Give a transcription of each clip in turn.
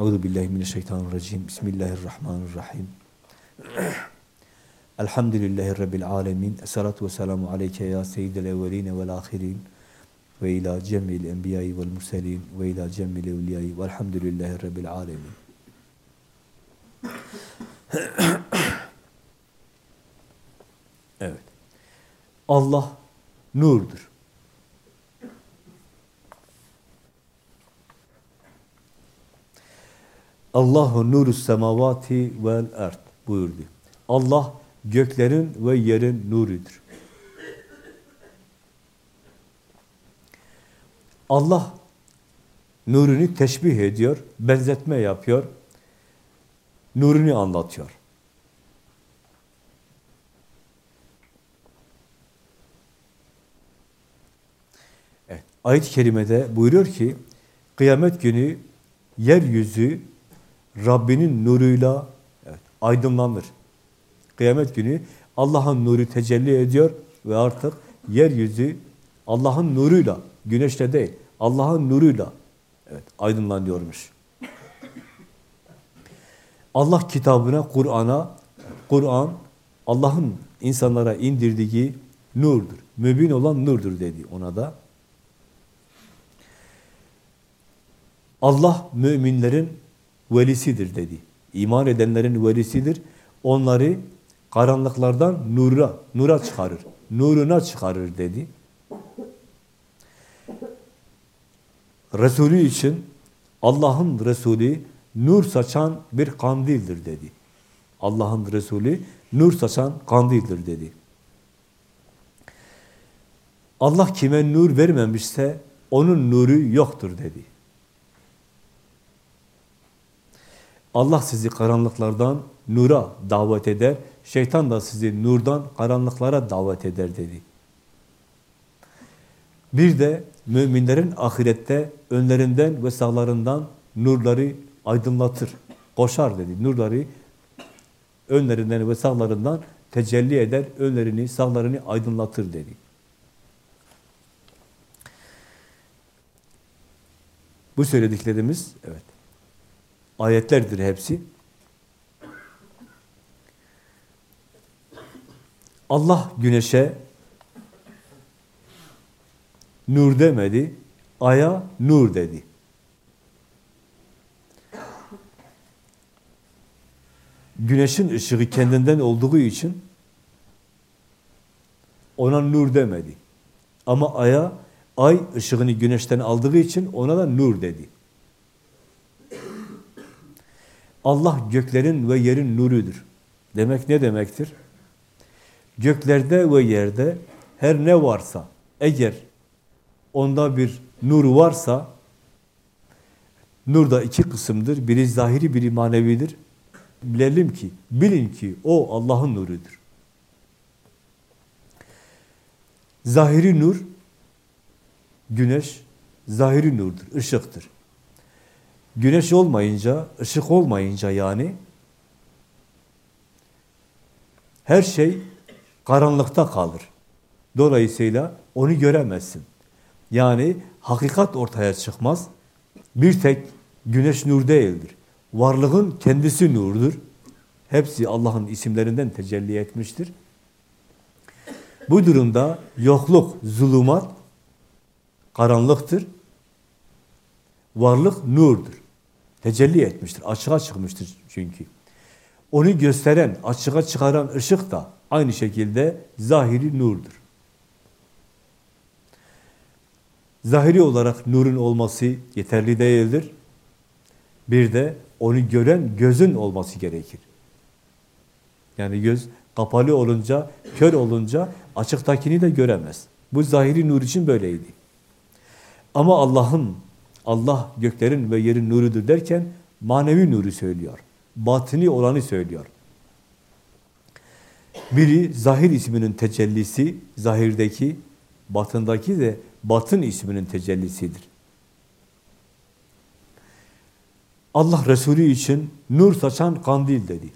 Euzu billahi mineşşeytanirracim. Bismillahirrahmanirrahim. Elhamdülillahi rabbil alamin. Essalatu vesselamu aleyke ya seyyidel evvelin ve'l ahirin ve ila cemil enbiya'i ve'l murselin ve ila cemil evliya'i ve'lhamdülillahi rabbil alamin. Evet. Allah nurdur. Allahu nuru semavati vel erd buyurdu. Allah göklerin ve yerin nurudur. Allah nurunu teşbih ediyor, benzetme yapıyor, nurunu anlatıyor. Evet, ayet-i kerimede buyuruyor ki, kıyamet günü yeryüzü Rabbinin nuruyla evet, aydınlanır. Kıyamet günü Allah'ın nuru tecelli ediyor ve artık yeryüzü Allah'ın nuruyla, güneşle değil, Allah'ın nuruyla evet, aydınlanıyormuş. Allah kitabına, Kur'an'a, Kur'an Allah'ın insanlara indirdiği nurdur. Mübin olan nurdur dedi ona da. Allah müminlerin velisidir dedi. İman edenlerin velisidir. Onları karanlıklardan nura, nura çıkarır. Nuruna çıkarır dedi. Resulü için Allah'ın Resulü nur saçan bir kandildir dedi. Allah'ın Resulü nur saçan kandildir dedi. Allah kime nur vermemişse onun nuru yoktur dedi. Allah sizi karanlıklardan nura davet eder, şeytan da sizi nurdan karanlıklara davet eder dedi. Bir de müminlerin ahirette önlerinden ve sağlarından nurları aydınlatır, koşar dedi. Nurları önlerinden ve sağlarından tecelli eder, önlerini, sağlarını aydınlatır dedi. Bu söylediklerimiz, evet, ayetlerdir hepsi. Allah güneşe nur demedi, aya nur dedi. Güneşin ışığı kendinden olduğu için ona nur demedi. Ama aya, ay ışığını güneşten aldığı için ona da nur dedi. Allah göklerin ve yerin nurudur. Demek ne demektir? Göklerde ve yerde her ne varsa, eğer onda bir nur varsa, nur da iki kısımdır. Biri zahiri, biri manevidir. Bilelim ki, bilin ki o Allah'ın nurudur. Zahiri nur, güneş, zahiri nurdur, ışıktır. Güneş olmayınca, ışık olmayınca yani, her şey karanlıkta kalır. Dolayısıyla onu göremezsin. Yani hakikat ortaya çıkmaz. Bir tek güneş nur değildir. Varlığın kendisi nurdur. Hepsi Allah'ın isimlerinden tecelli etmiştir. Bu durumda yokluk, zulümat, karanlıktır. Varlık nurdur. Tecelli etmiştir, açığa çıkmıştır çünkü. Onu gösteren, açığa çıkaran ışık da aynı şekilde zahiri nurdur. Zahiri olarak nurun olması yeterli değildir. Bir de onu gören gözün olması gerekir. Yani göz kapalı olunca, kör olunca açıktakini de göremez. Bu zahiri nur için böyleydi. Ama Allah'ın, Allah göklerin ve yerin nurudur derken manevi nuru söylüyor. Batini olanı söylüyor. Biri zahir isminin tecellisi, zahirdeki, batındaki de batın isminin tecellisidir. Allah Resulü için nur saçan kandil dedi.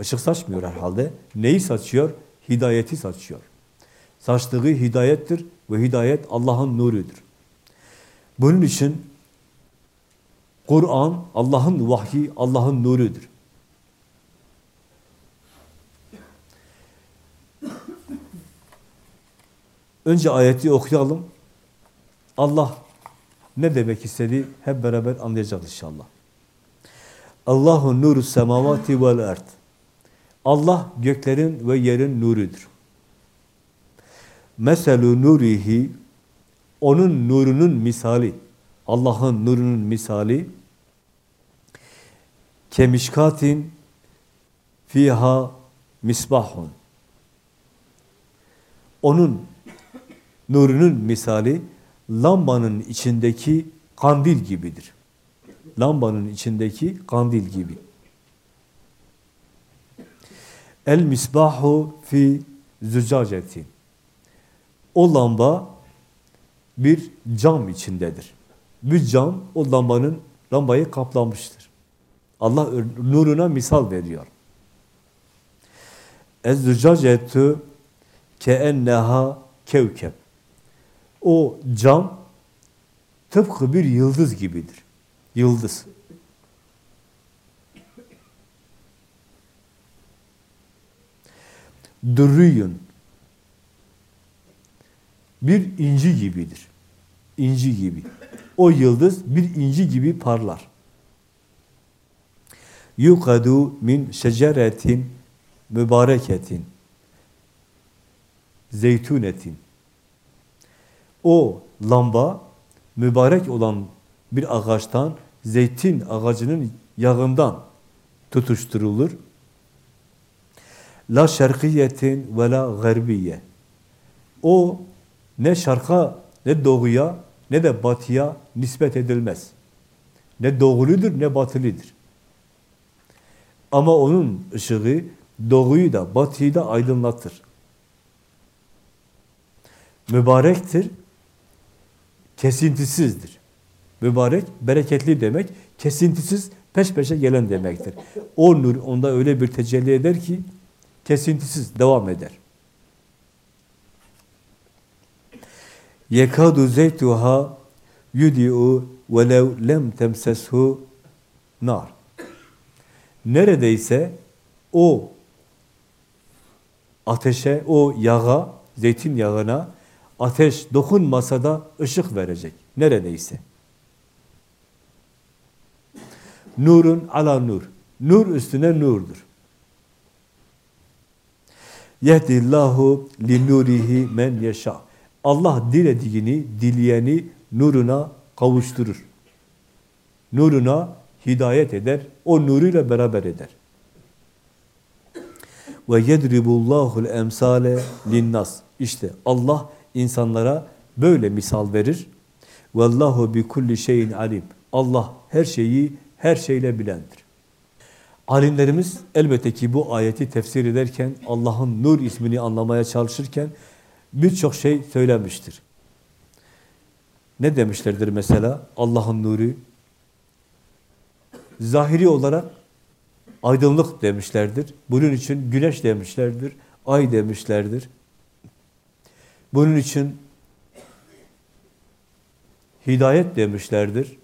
Işık saçmıyor herhalde. Neyi saçıyor? Hidayeti saçıyor. Saçtığı hidayettir ve hidayet Allah'ın nurudur. Bunun için Kur'an, Allah'ın vahyi, Allah'ın nurudur. Önce ayeti okuyalım. Allah ne demek istedi hep beraber anlayacağız inşallah. Allahu nuru semavati vel ard. Allah göklerin ve yerin nurudur. Meselu nurihi onun nurunun misali Allah'ın nurunun misali kemişkatin fiha misbahun onun nurunun misali lambanın içindeki kandil gibidir. Lambanın içindeki kandil gibi. El misbahu fi zücacetin. O lamba bir cam içindedir. Bir cam o lambanın lambayı kaplamıştır. Allah nuruna misal veriyor. Ez-zücacetu keenneha kevkeb. O cam tıpkı bir yıldız gibidir. Yıldız. Dürrüyün. Bir inci gibidir. İnci gibi. O yıldız bir inci gibi parlar. Yukadu min şeceretin mübareketin zeytunetin o lamba mübarek olan bir ağaçtan, zeytin ağacının yağından tutuşturulur. La şerkiyetin ve la garbiye. O ne şarka, ne doğuya, ne de batıya nispet edilmez. Ne doğuludur, ne batılıdır. Ama onun ışığı doğuyu da, batıyı da aydınlatır. Mübarektir, kesintisizdir. Mübarek, bereketli demek, kesintisiz, peş peşe gelen demektir. O nur onda öyle bir tecelli eder ki, kesintisiz devam eder. Yekadu zeytuha yudi'u velev lem temseshu nar. Neredeyse o ateşe, o yağa, zeytin yağına ateş dokunmasa da ışık verecek. Neredeyse. Nurun ala nur. Nur üstüne nurdur. Yehdillahu li nurihi men yeşâ. Allah dilediğini, dileyeni nuruna kavuşturur. Nuruna hidayet eder, o nuruyla beraber eder. Ve yedribullahul emsale linnas. İşte Allah insanlara böyle misal verir. Vallahu bi kulli şeyin alim. Allah her şeyi her şeyle bilendir. Alimlerimiz elbette ki bu ayeti tefsir ederken Allah'ın nur ismini anlamaya çalışırken birçok şey söylemiştir. Ne demişlerdir mesela? Allah'ın nuru zahiri olarak aydınlık demişlerdir. Bunun için güneş demişlerdir, ay demişlerdir. Bunun için hidayet demişlerdir.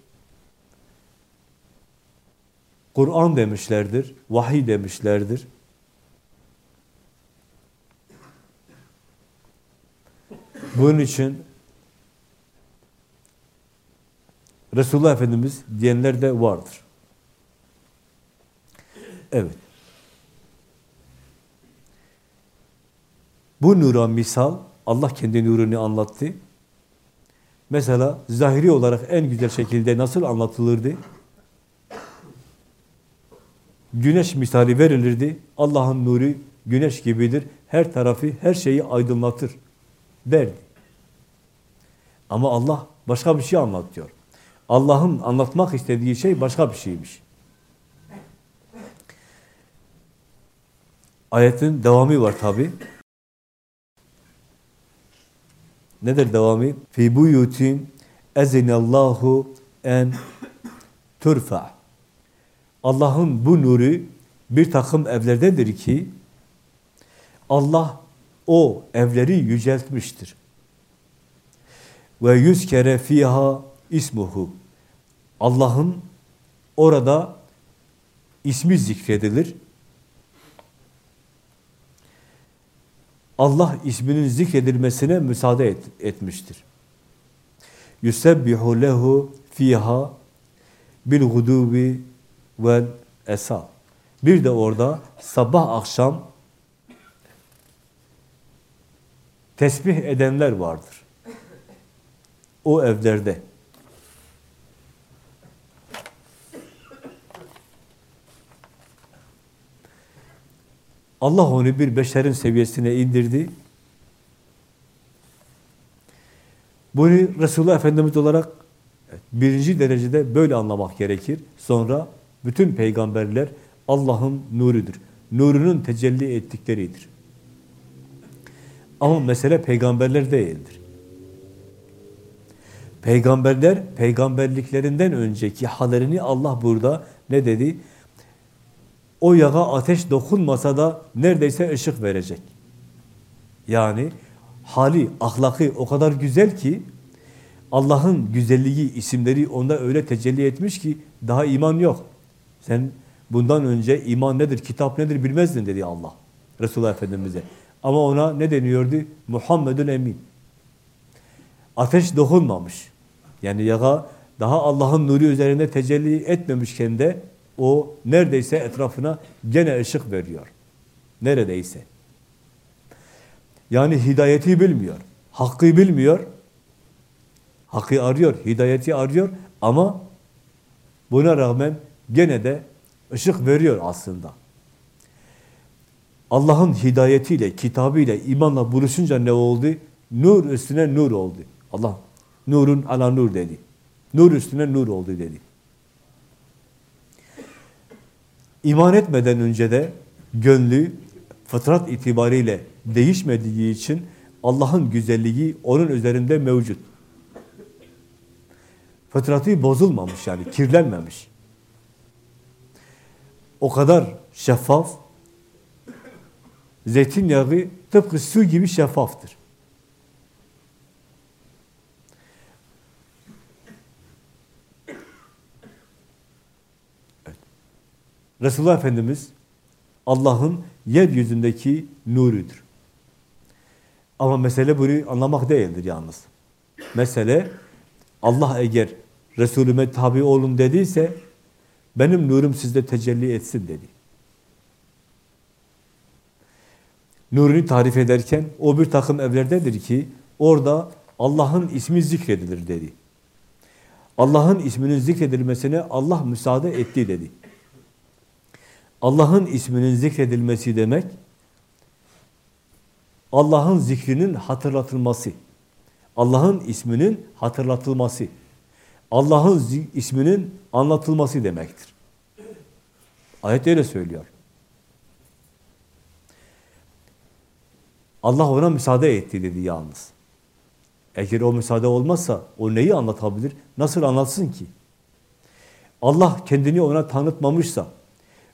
Kur'an demişlerdir, vahiy demişlerdir. Bunun için Resulullah Efendimiz diyenler de vardır. Evet. Bu nura misal Allah kendi nurunu anlattı. Mesela zahiri olarak en güzel şekilde nasıl anlatılırdı? Güneş misali verilirdi. Allah'ın nuru güneş gibidir. Her tarafı, her şeyi aydınlatır derdi. Ama Allah başka bir şey anlatıyor. Allah'ın anlatmak istediği şey başka bir şeymiş. Ayetin devamı var tabi. Nedir devamı? Fi buyutin ezinallahu en turfa. Allah'ın bu nuru bir takım evlerdedir ki Allah o evleri yüceltmiştir. Ve yüz kere fiha ismuhu. Allah'ın orada ismi zikredilir. Allah isminin zikredilmesine müsaade et, etmiştir. Yusebbihu lehu fiha bil gudubi vel esa. Bir de orada sabah akşam tesbih edenler vardır. O evlerde. Allah onu bir beşerin seviyesine indirdi. Bunu Resulullah Efendimiz olarak birinci derecede böyle anlamak gerekir. Sonra bütün peygamberler Allah'ın nurudur. Nurunun tecelli ettikleridir. Ama mesele peygamberler değildir. Peygamberler, peygamberliklerinden önceki hallerini Allah burada ne dedi? O yağa ateş dokunmasa da neredeyse ışık verecek. Yani hali, ahlakı o kadar güzel ki Allah'ın güzelliği, isimleri onda öyle tecelli etmiş ki daha iman yok. Sen bundan önce iman nedir, kitap nedir bilmezdin dedi Allah Resulullah Efendimiz'e. Ama ona ne deniyordu? Muhammedül Emin. Ateş dokunmamış. Yani yağa daha Allah'ın nuru üzerinde tecelli etmemişken de o neredeyse etrafına gene ışık veriyor. Neredeyse. Yani hidayeti bilmiyor. Hakkı bilmiyor. Hakkı arıyor, hidayeti arıyor ama buna rağmen gene de ışık veriyor aslında. Allah'ın hidayetiyle, kitabıyla, imanla buluşunca ne oldu? Nur üstüne nur oldu. Allah nurun ala nur dedi. Nur üstüne nur oldu dedi. İman etmeden önce de gönlü fıtrat itibariyle değişmediği için Allah'ın güzelliği onun üzerinde mevcut. Fıtratı bozulmamış yani, kirlenmemiş. O kadar şeffaf, zeytinyağı tıpkı su gibi şeffaftır. Evet. Resulullah Efendimiz Allah'ın yeryüzündeki nurudur. Ama mesele bunu anlamak değildir yalnız. Mesele Allah eğer Resulüme tabi olun dediyse benim nurum sizde tecelli etsin dedi. Nurunu tarif ederken o bir takım evlerdedir ki orada Allah'ın ismi zikredilir dedi. Allah'ın isminin zikredilmesine Allah müsaade etti dedi. Allah'ın isminin zikredilmesi demek Allah'ın zikrinin hatırlatılması. Allah'ın isminin hatırlatılması. Allah'ın isminin anlatılması demektir. Ayet öyle söylüyor. Allah ona müsaade etti dedi yalnız. Eğer o müsaade olmazsa o neyi anlatabilir? Nasıl anlatsın ki? Allah kendini ona tanıtmamışsa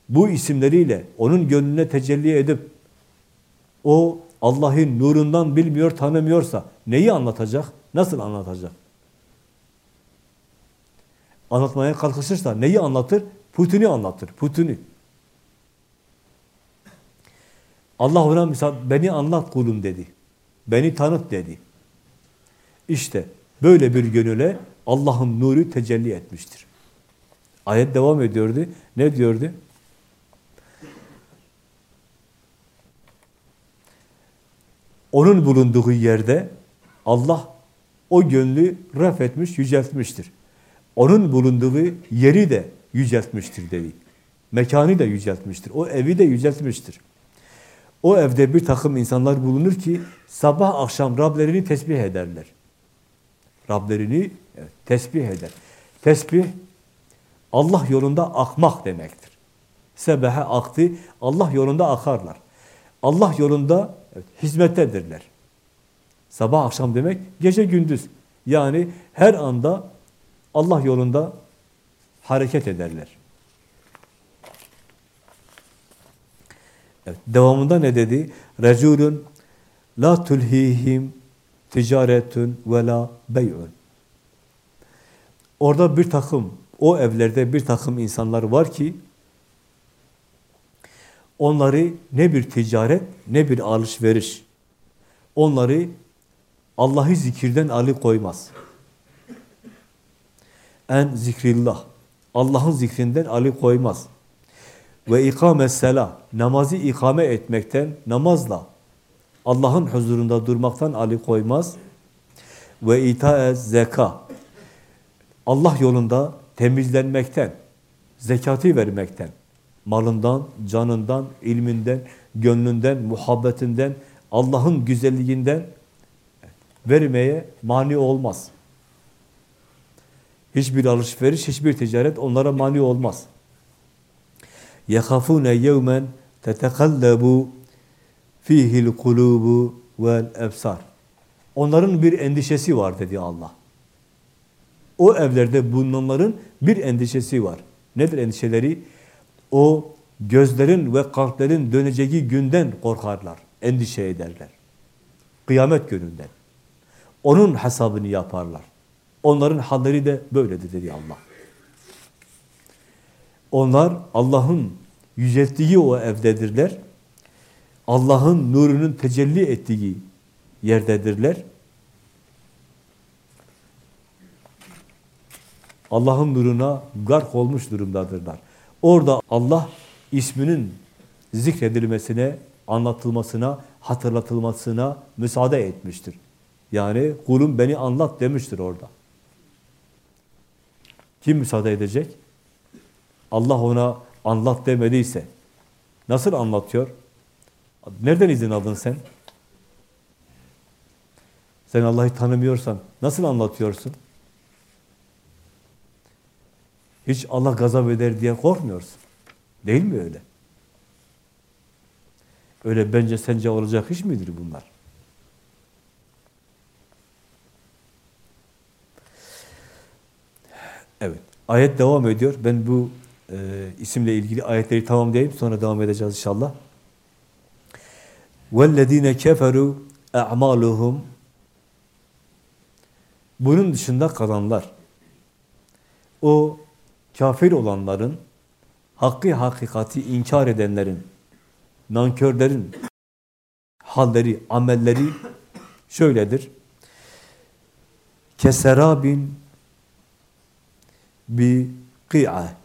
bu isimleriyle onun gönlüne tecelli edip o Allah'ın nurundan bilmiyor, tanımıyorsa neyi anlatacak? Nasıl anlatacak? Anlatmaya kalkışırsa neyi anlatır? Putunu anlatır, putunu. Allah ona misal beni anlat kulum dedi. Beni tanıt dedi. İşte böyle bir gönüle Allah'ın nuru tecelli etmiştir. Ayet devam ediyordu. Ne diyordu? Onun bulunduğu yerde Allah o gönlü ref etmiş, yüceltmiştir. Onun bulunduğu yeri de yüceltmiştir dedi. Mekanı da yüceltmiştir. O evi de yüceltmiştir. O evde bir takım insanlar bulunur ki sabah akşam Rablerini tesbih ederler. Rablerini evet, tesbih eder. Tesbih Allah yolunda akmak demektir. Sebehe aktı, Allah yolunda akarlar. Allah yolunda evet, hizmettedirler. Sabah akşam demek gece gündüz. Yani her anda Allah yolunda hareket ederler. Evet, devamında ne dedi? Reculun la tulhihim ticaretun ve la bey'un. Orada bir takım o evlerde bir takım insanlar var ki onları ne bir ticaret ne bir alışveriş onları Allah'ı zikirden alıkoymaz. En zikrillah. Allah'ın zikrinden alıkoymaz. Ve ikame sela. Namazı ikame etmekten, namazla Allah'ın huzurunda durmaktan alıkoymaz. Ve itae zeka. Allah yolunda temizlenmekten, zekatı vermekten, malından, canından, ilminden, gönlünden, muhabbetinden, Allah'ın güzelliğinden vermeye mani olmaz. Hiçbir alışveriş, hiçbir ticaret onlara mani olmaz. يَخَافُونَ يَوْمًا تَتَقَلَّبُ فِيهِ الْقُلُوبُ وَالْاَبْصَارِ Onların bir endişesi var dedi Allah. O evlerde bulunanların bir endişesi var. Nedir endişeleri? O gözlerin ve kalplerin döneceği günden korkarlar, endişe ederler. Kıyamet gününden. Onun hesabını yaparlar. Onların halleri de böyledir dedi Allah. Onlar Allah'ın yücelttiği o evdedirler. Allah'ın nurunun tecelli ettiği yerdedirler. Allah'ın nuruna gark olmuş durumdadırlar. Orada Allah isminin zikredilmesine, anlatılmasına, hatırlatılmasına müsaade etmiştir. Yani kulum beni anlat demiştir orada. Kim müsaade edecek? Allah ona anlat demediyse nasıl anlatıyor? Nereden izin aldın sen? Sen Allah'ı tanımıyorsan nasıl anlatıyorsun? Hiç Allah gazap eder diye korkmuyorsun. Değil mi öyle? Öyle bence sence olacak iş midir bunlar? Evet. Ayet devam ediyor. Ben bu e, isimle ilgili ayetleri tamamlayayım. Sonra devam edeceğiz inşallah. وَالَّذ۪ينَ كَفَرُوا اَعْمَالُهُمْ Bunun dışında kalanlar, o kafir olanların, hakkı hakikati inkar edenlerin, nankörlerin halleri, amelleri şöyledir. Keserabin bir kı'a.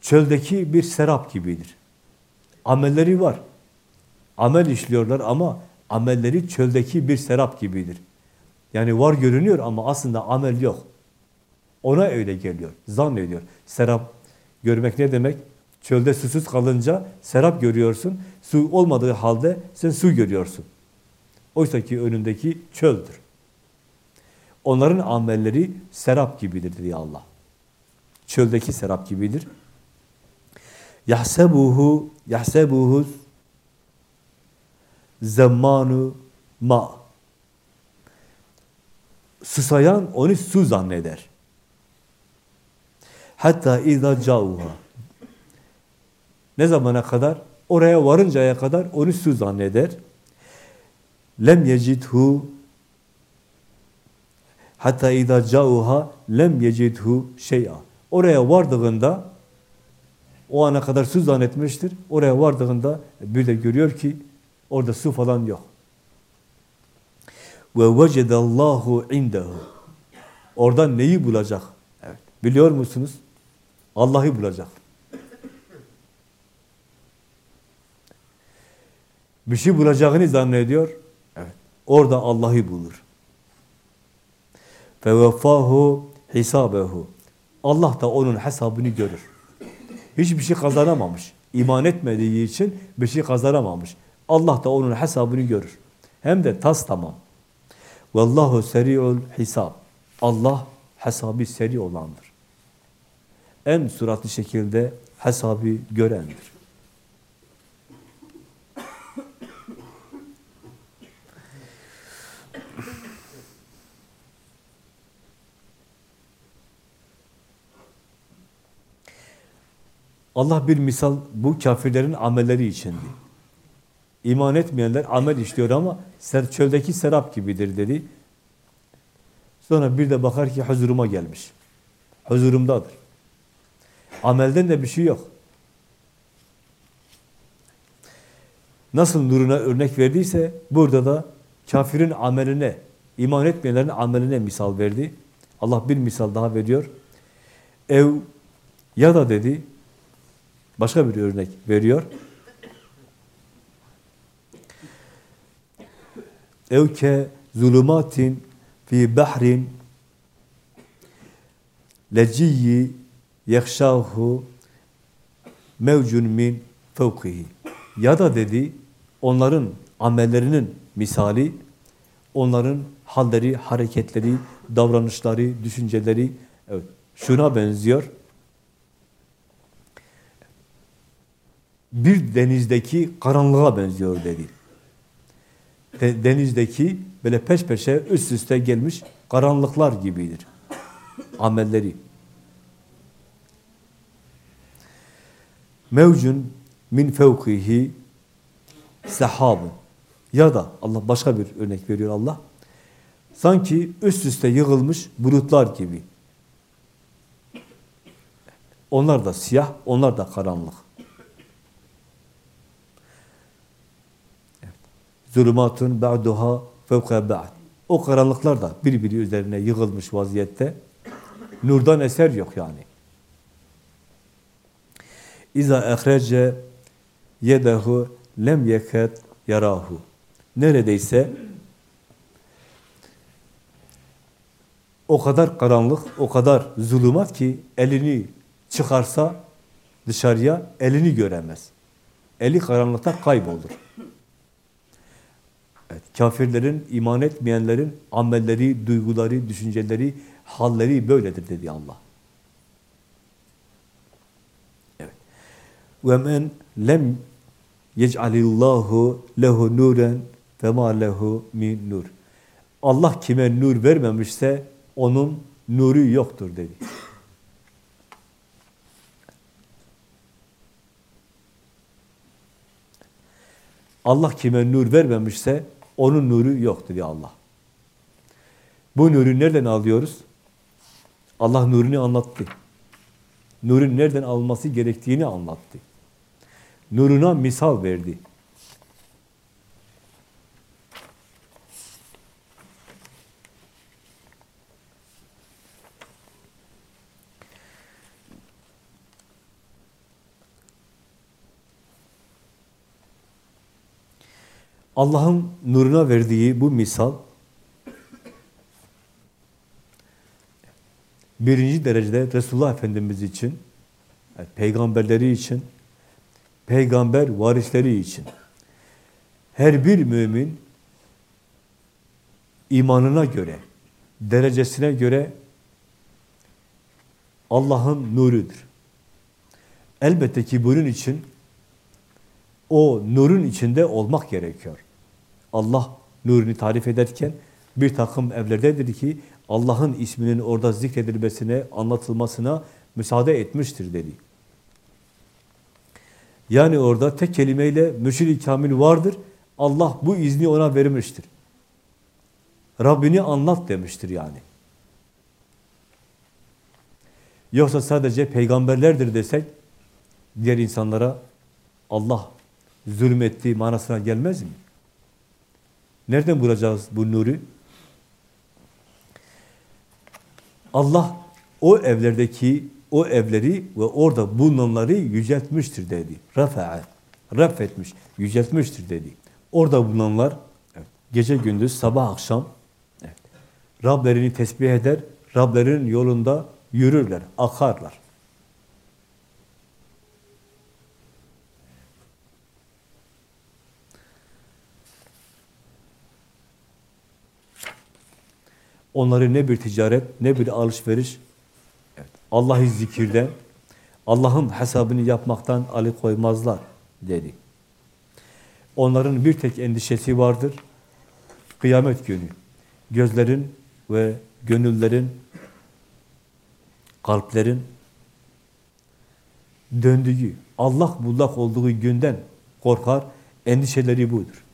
Çöldeki bir serap gibidir. Amelleri var. Amel işliyorlar ama amelleri çöldeki bir serap gibidir. Yani var görünüyor ama aslında amel yok. Ona öyle geliyor, zannediyor. Serap görmek ne demek? Çölde susuz kalınca serap görüyorsun. Su olmadığı halde sen su görüyorsun. Oysa ki önündeki çöldür. Onların amelleri serap gibidir diye Allah. Çöldeki serap gibidir. Yahsebuhu yahsebuhu zammanu ma. Susayan onu su zanneder. Hatta izâ cauha. Ne zamana kadar? Oraya varıncaya kadar onu su zanneder. Lem yecidhu hatta izâ cauha lem yecidhu şey'a. Oraya vardığında o ana kadar su zannetmiştir. Oraya vardığında bir de görüyor ki orada su falan yok. Ve vecedallahu indehu. Orada neyi bulacak? Evet. Biliyor musunuz? Allah'ı bulacak. Bir şey bulacağını zannediyor. Evet. Orada Allah'ı bulur. Feveffahu hisabehu. Allah da onun hesabını görür. Hiçbir şey kazanamamış. İman etmediği için bir şey kazanamamış. Allah da onun hesabını görür. Hem de tas tamam. Vallahu seri'ul hisab. Allah hesabı seri olandır. En suratlı şekilde hesabı görendir. Allah bir misal bu kafirlerin amelleri içindi. İman etmeyenler amel işliyor ama ser, çöldeki serap gibidir dedi. Sonra bir de bakar ki huzuruma gelmiş. huzurumdadır. Amelden de bir şey yok. Nasıl nuruna örnek verdiyse burada da kafirin ameline, iman etmeyenlerin ameline misal verdi. Allah bir misal daha veriyor. Ev ya da dedi, başka bir örnek veriyor. Ev ke zulumatin fi bahrin leciyyi yekşahu mevcun min fevkihi. Ya da dedi, onların amellerinin misali, onların halleri, hareketleri, davranışları, düşünceleri evet, şuna benziyor. Bir denizdeki karanlığa benziyor dedi. Denizdeki böyle peş peşe üst üste gelmiş karanlıklar gibidir. Amelleri. Mevcun min fevkihi sehabın. Ya da Allah başka bir örnek veriyor Allah. Sanki üst üste yığılmış bulutlar gibi. Onlar da siyah, onlar da karanlık. Zulümatun ba'duha fevka ba'd. O karanlıklar da birbiri üzerine yığılmış vaziyette. Nurdan eser yok yani. İza ehrece yedehu lem yeket yarahu. Neredeyse o kadar karanlık, o kadar zulümat ki elini çıkarsa dışarıya elini göremez. Eli karanlıkta kaybolur. Evet, kafirlerin, iman etmeyenlerin amelleri, duyguları, düşünceleri, halleri böyledir dedi Allah. Evet. Ve men lem yec'alillahu lehu nuren fema lehu min nur. Allah kime nur vermemişse onun nuru yoktur dedi. Allah kime nur vermemişse onun nuru yoktur ya Allah. Bu nuru nereden alıyoruz? Allah nurunu anlattı. Nurun nereden alması gerektiğini anlattı. Nuruna misal verdi. Allah'ın nuruna verdiği bu misal birinci derecede Resulullah Efendimiz için, peygamberleri için, peygamber varisleri için her bir mümin imanına göre, derecesine göre Allah'ın nurudur. Elbette ki bunun için o nurun içinde olmak gerekiyor. Allah nurunu tarif ederken bir takım evlerdedir ki Allah'ın isminin orada zikredilmesine, anlatılmasına müsaade etmiştir dedi. Yani orada tek kelimeyle müşir kamil vardır. Allah bu izni ona vermiştir. Rabbini anlat demiştir yani. Yoksa sadece peygamberlerdir desek diğer insanlara Allah zulmettiği manasına gelmez mi? Nereden bulacağız bu nuru? Allah o evlerdeki o evleri ve orada bulunanları yüceltmiştir dedi. Rafa'a, rafetmiş, yüceltmiştir dedi. Orada bulunanlar gece gündüz, sabah akşam Rablerini tesbih eder, Rablerin yolunda yürürler, akarlar. Onları ne bir ticaret, ne bir alışveriş, evet, Allah'ı zikirden, Allah'ın hesabını yapmaktan alıkoymazlar dedi. Onların bir tek endişesi vardır, kıyamet günü. Gözlerin ve gönüllerin, kalplerin döndüğü, Allah bullak olduğu günden korkar, endişeleri budur.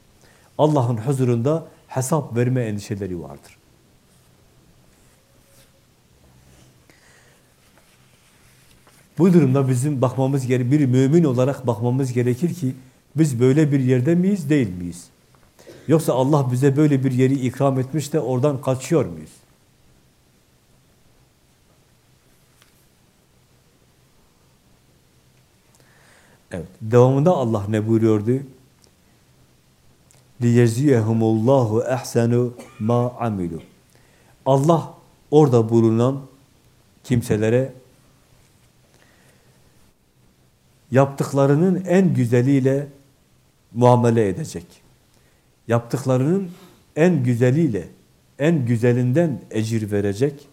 Allah'ın huzurunda hesap verme endişeleri vardır. Bu durumda bizim bakmamız gerekir, bir mümin olarak bakmamız gerekir ki biz böyle bir yerde miyiz, değil miyiz? Yoksa Allah bize böyle bir yeri ikram etmiş de oradan kaçıyor muyuz? Evet, devamında Allah ne buyuruyordu? لِيَزِيَهُمُ اللّٰهُ اَحْسَنُ مَا عَمِلُوا Allah orada bulunan kimselere yaptıklarının en güzeliyle muamele edecek. Yaptıklarının en güzeliyle, en güzelinden ecir verecek.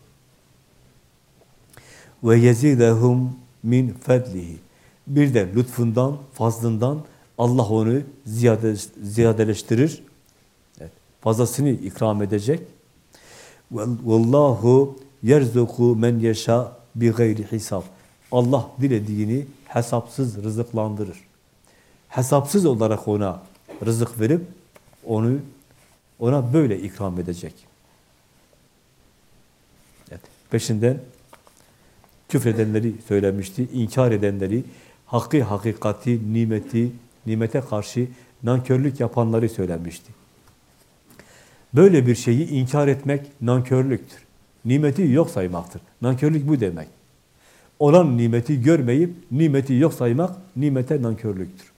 Ve yezidehum min fedlihi. Bir de lütfundan, fazlından Allah onu ziyade, ziyadeleştirir. Evet, fazlasını ikram edecek. Vallahu yerzuku men yeşa bi gayri hisab. Allah dilediğini hesapsız rızıklandırır. Hesapsız olarak ona rızık verip onu ona böyle ikram edecek. Evet, peşinden küfredenleri söylemişti, inkar edenleri, hakkı hakikati, nimeti, nimete karşı nankörlük yapanları söylemişti. Böyle bir şeyi inkar etmek nankörlüktür. Nimeti yok saymaktır. Nankörlük bu demek. Olan nimeti görmeyip nimeti yok saymak nimete nankörlüktür.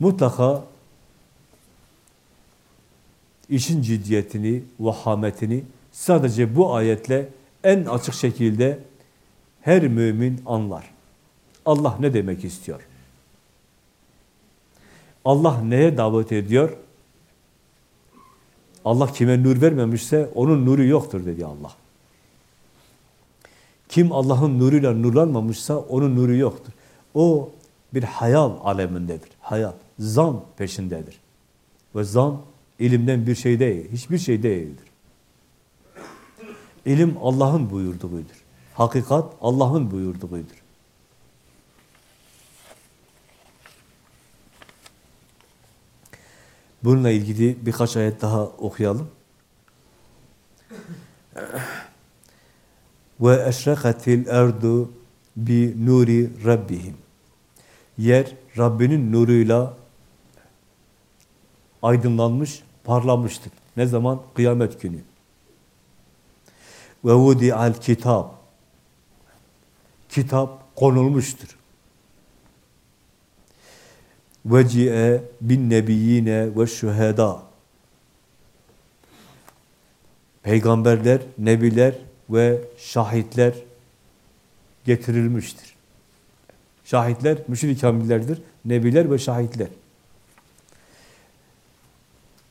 Mutlaka işin ciddiyetini, vahametini sadece bu ayetle en açık şekilde her mümin anlar. Allah ne demek istiyor? Allah neye davet ediyor? Allah kime nur vermemişse onun nuru yoktur dedi Allah. Kim Allah'ın nuruyla nurlanmamışsa onun nuru yoktur. O bir hayal alemindedir. Hayal, zan peşindedir. Ve zan ilimden bir şey değil, hiçbir şey değildir. İlim Allah'ın buyurduğudur. Hakikat Allah'ın buyurduğudur. Bununla ilgili birkaç ayet daha okuyalım. Ve eşrakatil erdu bi nuri rabbihim. Yer Rabbinin nuruyla aydınlanmış, parlamıştır. Ne zaman? Kıyamet günü. Ve vudi'al kitab. Kitap konulmuştur. Nebiyyine ve şüheda. Peygamberler, nebiler ve şahitler getirilmiştir. Şahitler müşrik kamillerdir. Nebiler ve şahitler.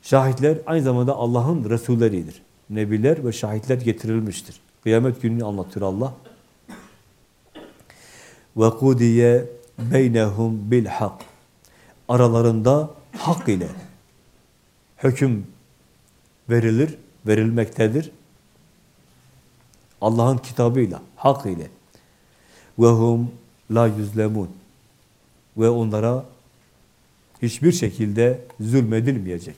Şahitler aynı zamanda Allah'ın Resulleridir. Nebiler ve şahitler getirilmiştir. Kıyamet gününü anlatıyor Allah. Beynehum bil hak. Aralarında hak ile hüküm verilir, verilmektedir. Allah'ın kitabıyla, hak ile. Ve la yüzlemun. Ve onlara hiçbir şekilde zulmedilmeyecek.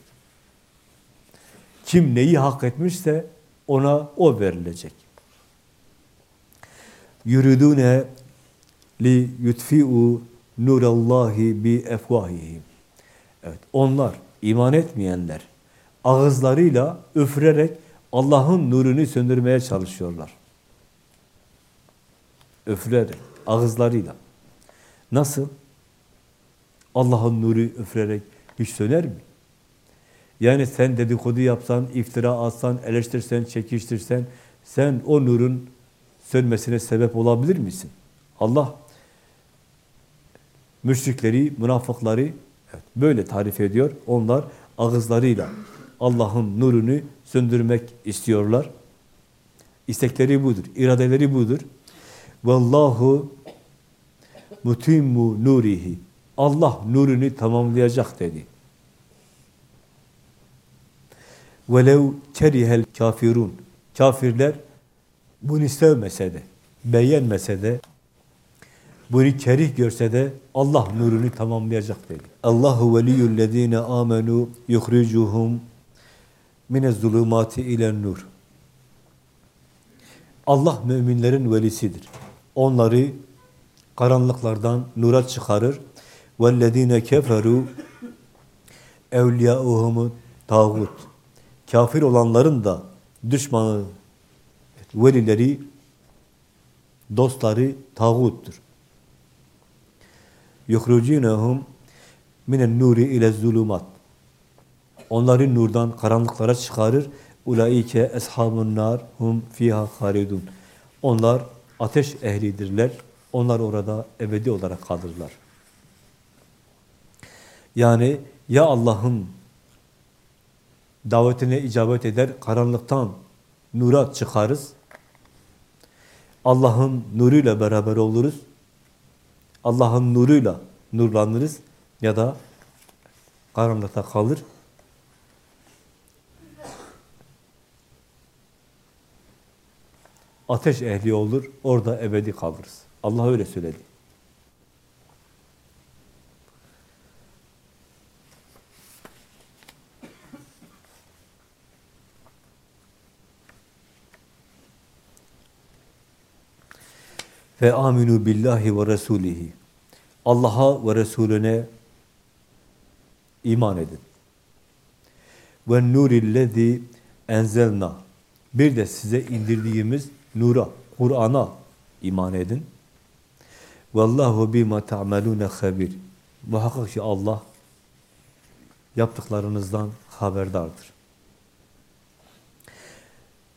Kim neyi hak etmişse ona o verilecek. Yuridune li yutfi'u nurallahi bi efvahihim. Evet, onlar iman etmeyenler ağızlarıyla üfürerek Allah'ın nurunu söndürmeye çalışıyorlar. Üfürerek, ağızlarıyla. Nasıl? Allah'ın nuru üfürerek hiç söner mi? Yani sen dedikodu yapsan, iftira atsan, eleştirsen, çekiştirsen, sen o nurun sönmesine sebep olabilir misin? Allah müşrikleri, münafıkları evet, böyle tarif ediyor. Onlar ağızlarıyla Allah'ın nurunu söndürmek istiyorlar. İstekleri budur, iradeleri budur. Vallahu mutimmu nurihi. Allah nurunu tamamlayacak dedi. Velev kerihel kafirun. Kafirler bunu sevmese de, beğenmese de, bunu kerih görse de Allah nurunu tamamlayacak dedi. Allahu veliyyullezine amenu yuhricuhum mine zulumati ile nur. Allah müminlerin velisidir. Onları karanlıklardan nura çıkarır. وَالَّذ۪ينَ كَفَرُوا اَوْلِيَاءُهُمُ tağut. Kafir olanların da düşmanı, velileri, dostları tağuttur. يُخْرُجِينَهُمْ minen nuri ile zulumat. Onları nurdan karanlıklara çıkarır. Ulaike eshabun nar hum fiha halidun. Onlar ateş ehlidirler. Onlar orada ebedi olarak kalırlar. Yani ya Allah'ın davetine icabet eder, karanlıktan nura çıkarız. Allah'ın nuruyla beraber oluruz. Allah'ın nuruyla nurlanırız ya da karanlıkta kalır. Ateş ehli olur, orada ebedi kalırız. Allah öyle söyledi. Ve aminu billahi ve resulihi. Allah'a ve Resulüne iman edin. Ve nurillezî enzelna. Bir de size indirdiğimiz nura, Kur'an'a iman edin. Vallahu bima ta'malun habir. Muhakkak ki Allah yaptıklarınızdan haberdardır.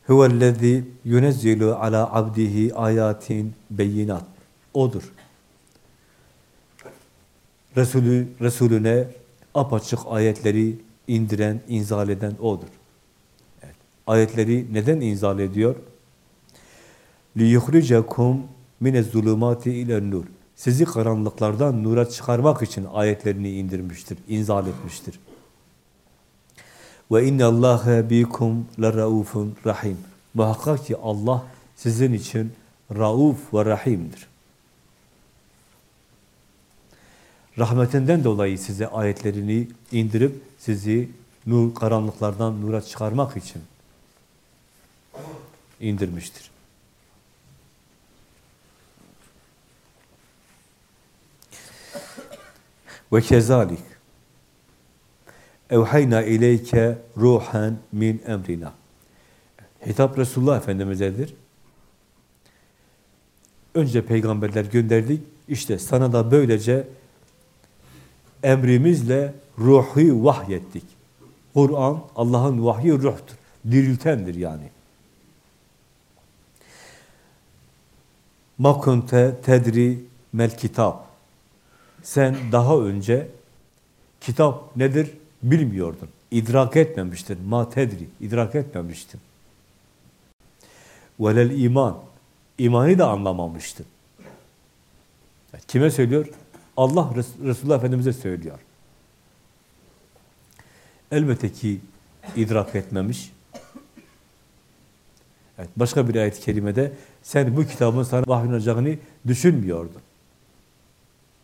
Huvellezî yunezzilu ala abdihi ayatin beyinat. Odur. Resulü, Resulüne apaçık ayetleri indiren, inzal eden O'dur. Evet. Ayetleri neden inzal ediyor? لِيُخْرِجَكُمْ مِنَ الظُّلُمَاتِ اِلَى nur. Sizi karanlıklardan nura çıkarmak için ayetlerini indirmiştir, inzal etmiştir. Ve inna Allaha bikum laraufun rahim. Muhakkak ki Allah sizin için rauf ve rahimdir. Rahmetinden dolayı size ayetlerini indirip sizi nur karanlıklardan nura çıkarmak için indirmiştir. Ve kezalik evhayna ileyke ruhan min emrina. Hitap Resulullah Efendimiz'edir. Önce peygamberler gönderdik. İşte sana da böylece emrimizle ruhu vahyettik. Kur'an Allah'ın vahyi ruhtur. Diriltendir yani. Ma kunte tedri mel kitap. Sen daha önce kitap nedir bilmiyordun. İdrak etmemiştin. Ma tedri. idrak etmemiştin. Velel iman. İmanı da anlamamıştın. Kime söylüyor? Allah Resulullah Efendimiz'e söylüyor. Elbette ki idrak etmemiş. Evet, başka bir ayet-i kerimede sen bu kitabın sana vahyolunacağını düşünmüyordun.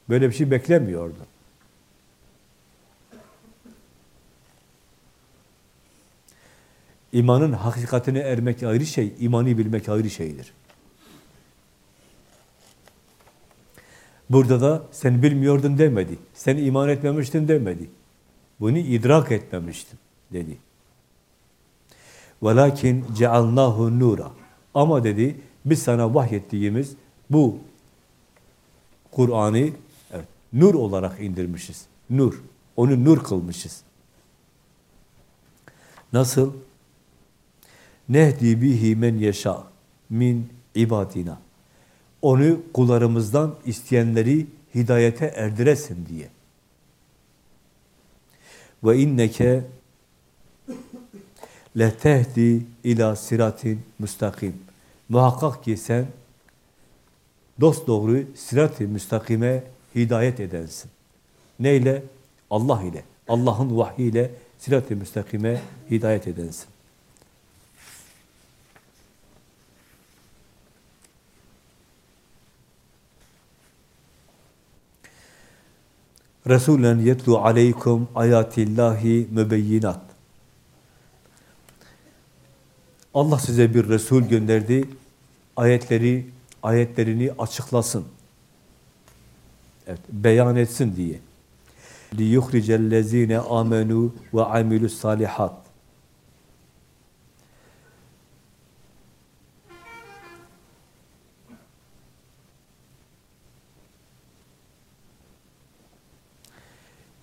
Böyle bir şey beklemiyordun. İmanın hakikatine ermek ayrı şey, imanı bilmek ayrı şeydir. Burada da sen bilmiyordun demedi. Sen iman etmemiştin demedi. Bunu idrak etmemiştin dedi. Velakin cealnahu nura. Ama dedi biz sana vahyettiğimiz bu Kur'an'ı evet, nur olarak indirmişiz. Nur. Onu nur kılmışız. Nasıl? Nehdi bihi men yeşâ min ibadina. Onu kullarımızdan isteyenleri hidayete erdiresin diye. Ve inneke letehdi ila siratin müstakim. Muhakkak ki sen dost doğru sirat-i müstakime hidayet edensin. Neyle? Allah ile. Allah'ın vahyiyle sirat-i müstakime hidayet edensin. Resulen yetlu aleykum ayatillahi mübeyyinat. Allah size bir Resul gönderdi. Ayetleri, ayetlerini açıklasın. Evet, beyan etsin diye. لِيُخْرِجَ الَّذ۪ينَ آمَنُوا وَعَمِلُوا الصَّالِحَاتِ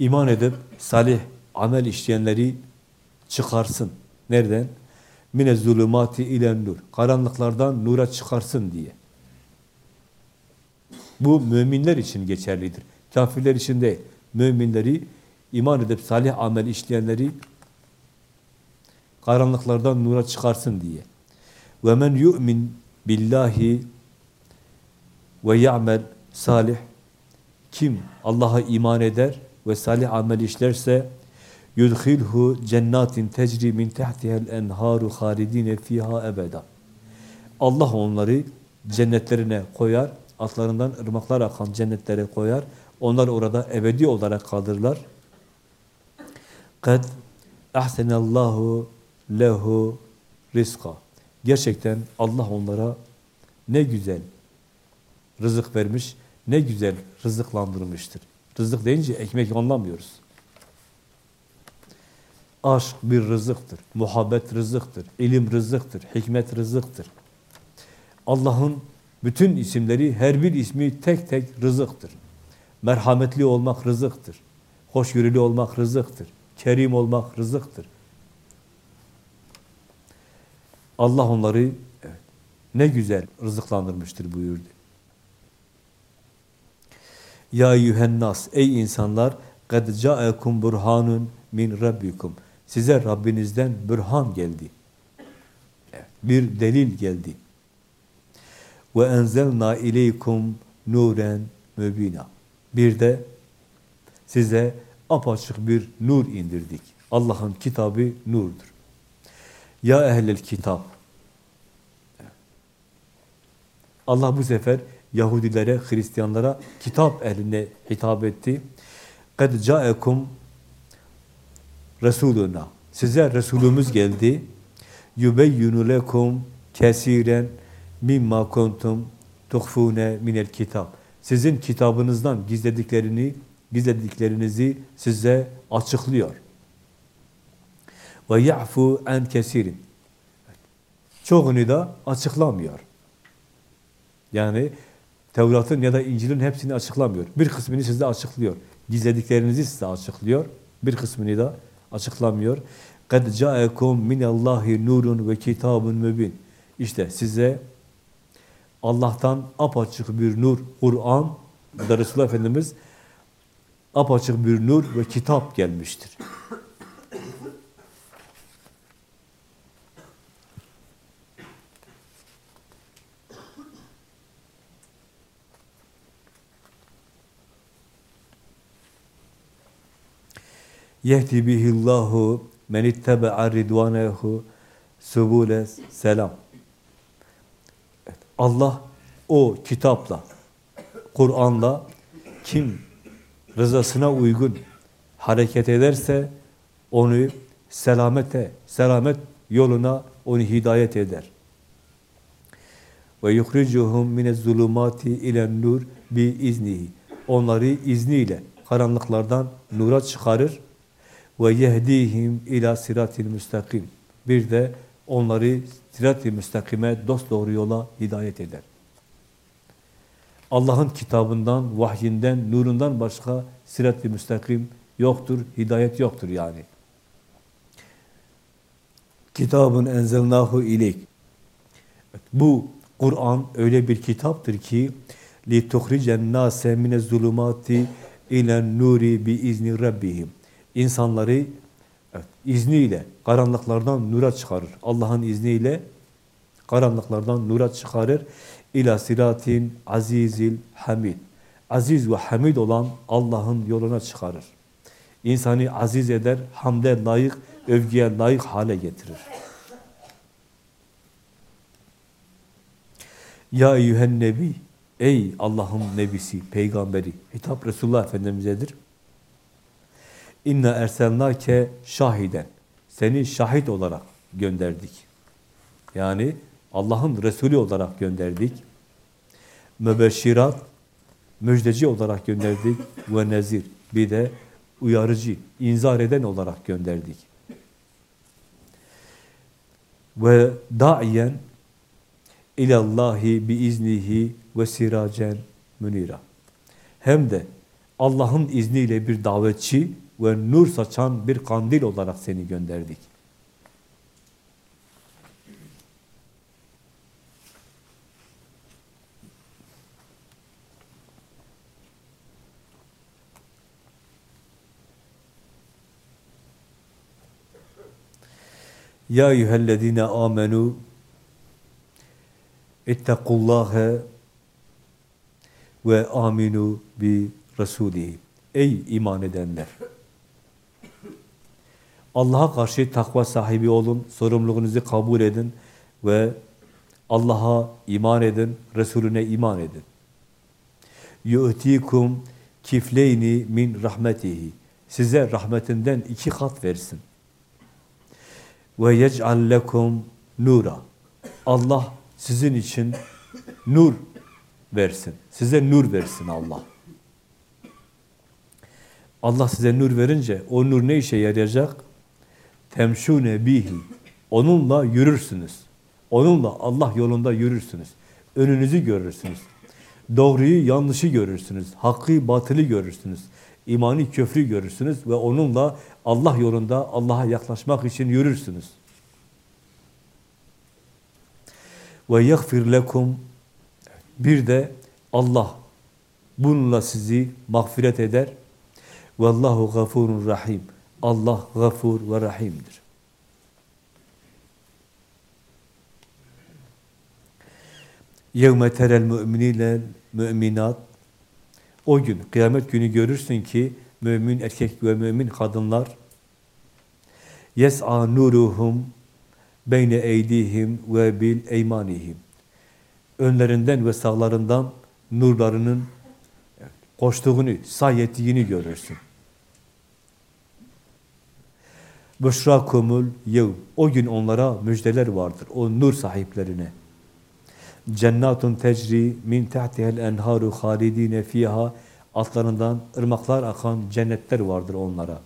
İman edip salih amel işleyenleri çıkarsın. Nereden? Mine zulümati ile nur. Karanlıklardan nura çıkarsın diye. Bu müminler için geçerlidir. Kafirler için değil. Müminleri iman edip salih amel işleyenleri karanlıklardan nura çıkarsın diye. Ve men yu'min billahi ve ya'mel salih kim Allah'a iman eder ve salih amel işlerse yudkhilhu cennatin tecri min tahtiha'l enharu halidine fiha ebeda. Allah onları cennetlerine koyar, altlarından ırmaklar akan cennetlere koyar. Onlar orada ebedi olarak kalırlar. Kad ahsenallahu lehu rizqa. Gerçekten Allah onlara ne güzel rızık vermiş, ne güzel rızıklandırmıştır. Rızık deyince ekmek anlamıyoruz. Aşk bir rızıktır, muhabbet rızıktır, ilim rızıktır, hikmet rızıktır. Allah'ın bütün isimleri, her bir ismi tek tek rızıktır. Merhametli olmak rızıktır. Hoşgörülü olmak rızıktır. Kerim olmak rızıktır. Allah onları evet, ne güzel rızıklandırmıştır buyurdu. Ya yuhennas ey insanlar kad ca'ekum burhanun min rabbikum. Size Rabbinizden bürhan geldi. Bir delil geldi. Ve enzelna ileykum nuren mübina. Bir de size apaçık bir nur indirdik. Allah'ın kitabı nurdur. Ya ehlel kitap. Allah bu sefer Yahudilere, Hristiyanlara, kitap ehline hitap etti. قَدْ جَاءَكُمْ Resuluna. Size Resulümüz geldi. يُبَيُّنُ لَكُمْ kesiren mimma kuntum tuhfune minel kitap. Sizin kitabınızdan gizlediklerini, gizlediklerinizi size açıklıyor. Ve ya'fu en kesirin. Çoğunu da açıklamıyor. Yani Tevrat'ın ya da İncil'in hepsini açıklamıyor. Bir kısmını size açıklıyor. Gizlediklerinizi size açıklıyor. Bir kısmını da açıklamıyor. قَدْ جَاءَكُمْ مِنَ اللّٰهِ نُورٌ ve kitabun mübin. İşte size Allah'tan apaçık bir nur, Kur'an, da Resulullah Efendimiz apaçık bir nur ve kitap gelmiştir. Yehdi bihillahu men ittebe'a ridvanehu subule selam. Allah o kitapla, Kur'an'la kim rızasına uygun hareket ederse onu selamete, selamet yoluna onu hidayet eder. Ve yukhricuhum minez zulumati ilen nur bi iznihi. Onları izniyle karanlıklardan nura çıkarır ve yehdihim ila siratil müstakim. Bir de onları sirat-i müstakime dost doğru yola hidayet eder. Allah'ın kitabından, vahyinden, nurundan başka sirat-i müstakim yoktur, hidayet yoktur yani. Kitabın enzelnahu ileyk. Bu Kur'an öyle bir kitaptır ki li tuhricen nase mine zulumati ile nuri bi izni rabbihim insanları evet, izniyle karanlıklardan nura çıkarır. Allah'ın izniyle karanlıklardan nura çıkarır. İla siratin azizil hamid. Aziz ve hamid olan Allah'ın yoluna çıkarır. İnsanı aziz eder, hamde layık, övgüye layık hale getirir. Ya eyyühen nebi, ey Allah'ın nebisi, peygamberi, hitap Resulullah Efendimiz'edir. İnna erselnake şahiden. Seni şahit olarak gönderdik. Yani Allah'ın Resulü olarak gönderdik. Mübeşşirat, müjdeci olarak gönderdik. Ve nezir, bir de uyarıcı, inzar eden olarak gönderdik. Ve da'iyen ilallahi biiznihi ve siracen münira. Hem de Allah'ın izniyle bir davetçi ve nur saçan bir kandil olarak seni gönderdik. Ya eyyühellezine amenu ittakullâhe ve aminu bi Resulihi. Ey iman edenler! Allah'a karşı takva sahibi olun, sorumluluğunuzu kabul edin ve Allah'a iman edin, Resulüne iman edin. يُؤْتِيكُمْ kifleyni min rahmetihi. Size rahmetinden iki kat versin. Ve yec'al lekum nura. Allah sizin için nur versin. Size nur versin Allah. Allah size nur verince o nur ne işe yarayacak? Temşune bihi. Onunla yürürsünüz. Onunla Allah yolunda yürürsünüz. Önünüzü görürsünüz. Doğruyu, yanlışı görürsünüz. Hakkı, batılı görürsünüz. İmani, köfrü görürsünüz ve onunla Allah yolunda Allah'a yaklaşmak için yürürsünüz. Ve yagfir lekum bir de Allah bununla sizi mağfiret eder. Vallahu gafurun rahim. Allah gafur ve rahimdir. يَوْمَ تَرَ الْمُؤْمِنِينَ müminat O gün, kıyamet günü görürsün ki mümin erkek ve mümin kadınlar yes'a nuruhum beyne eydihim ve bil eymanihim önlerinden ve sağlarından nurlarının koştuğunu, sayettiğini görürsün. Büşrakumul yev. O gün onlara müjdeler vardır. O nur sahiplerine. Cennatun tecri min tahtihel enharu halidine fiha. Altlarından ırmaklar akan cennetler vardır onlara.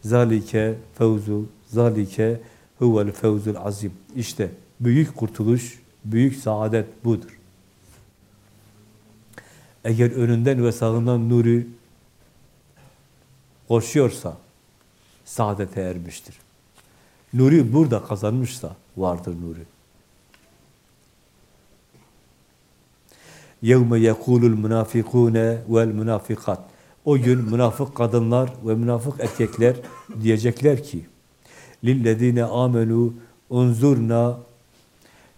Zalike fevzu, zalike huvel fevzul azim. İşte büyük kurtuluş, büyük saadet budur. Eğer önünden ve sağından nuru koşuyorsa saadete ermiştir. Nuru burada kazanmışsa vardır nuru. يَوْمَ يَقُولُ الْمُنَافِقُونَ وَالْمُنَافِقَاتِ O gün münafık kadınlar ve münafık erkekler diyecekler ki لِلَّذ۪ينَ آمَنُوا اُنْزُرْنَا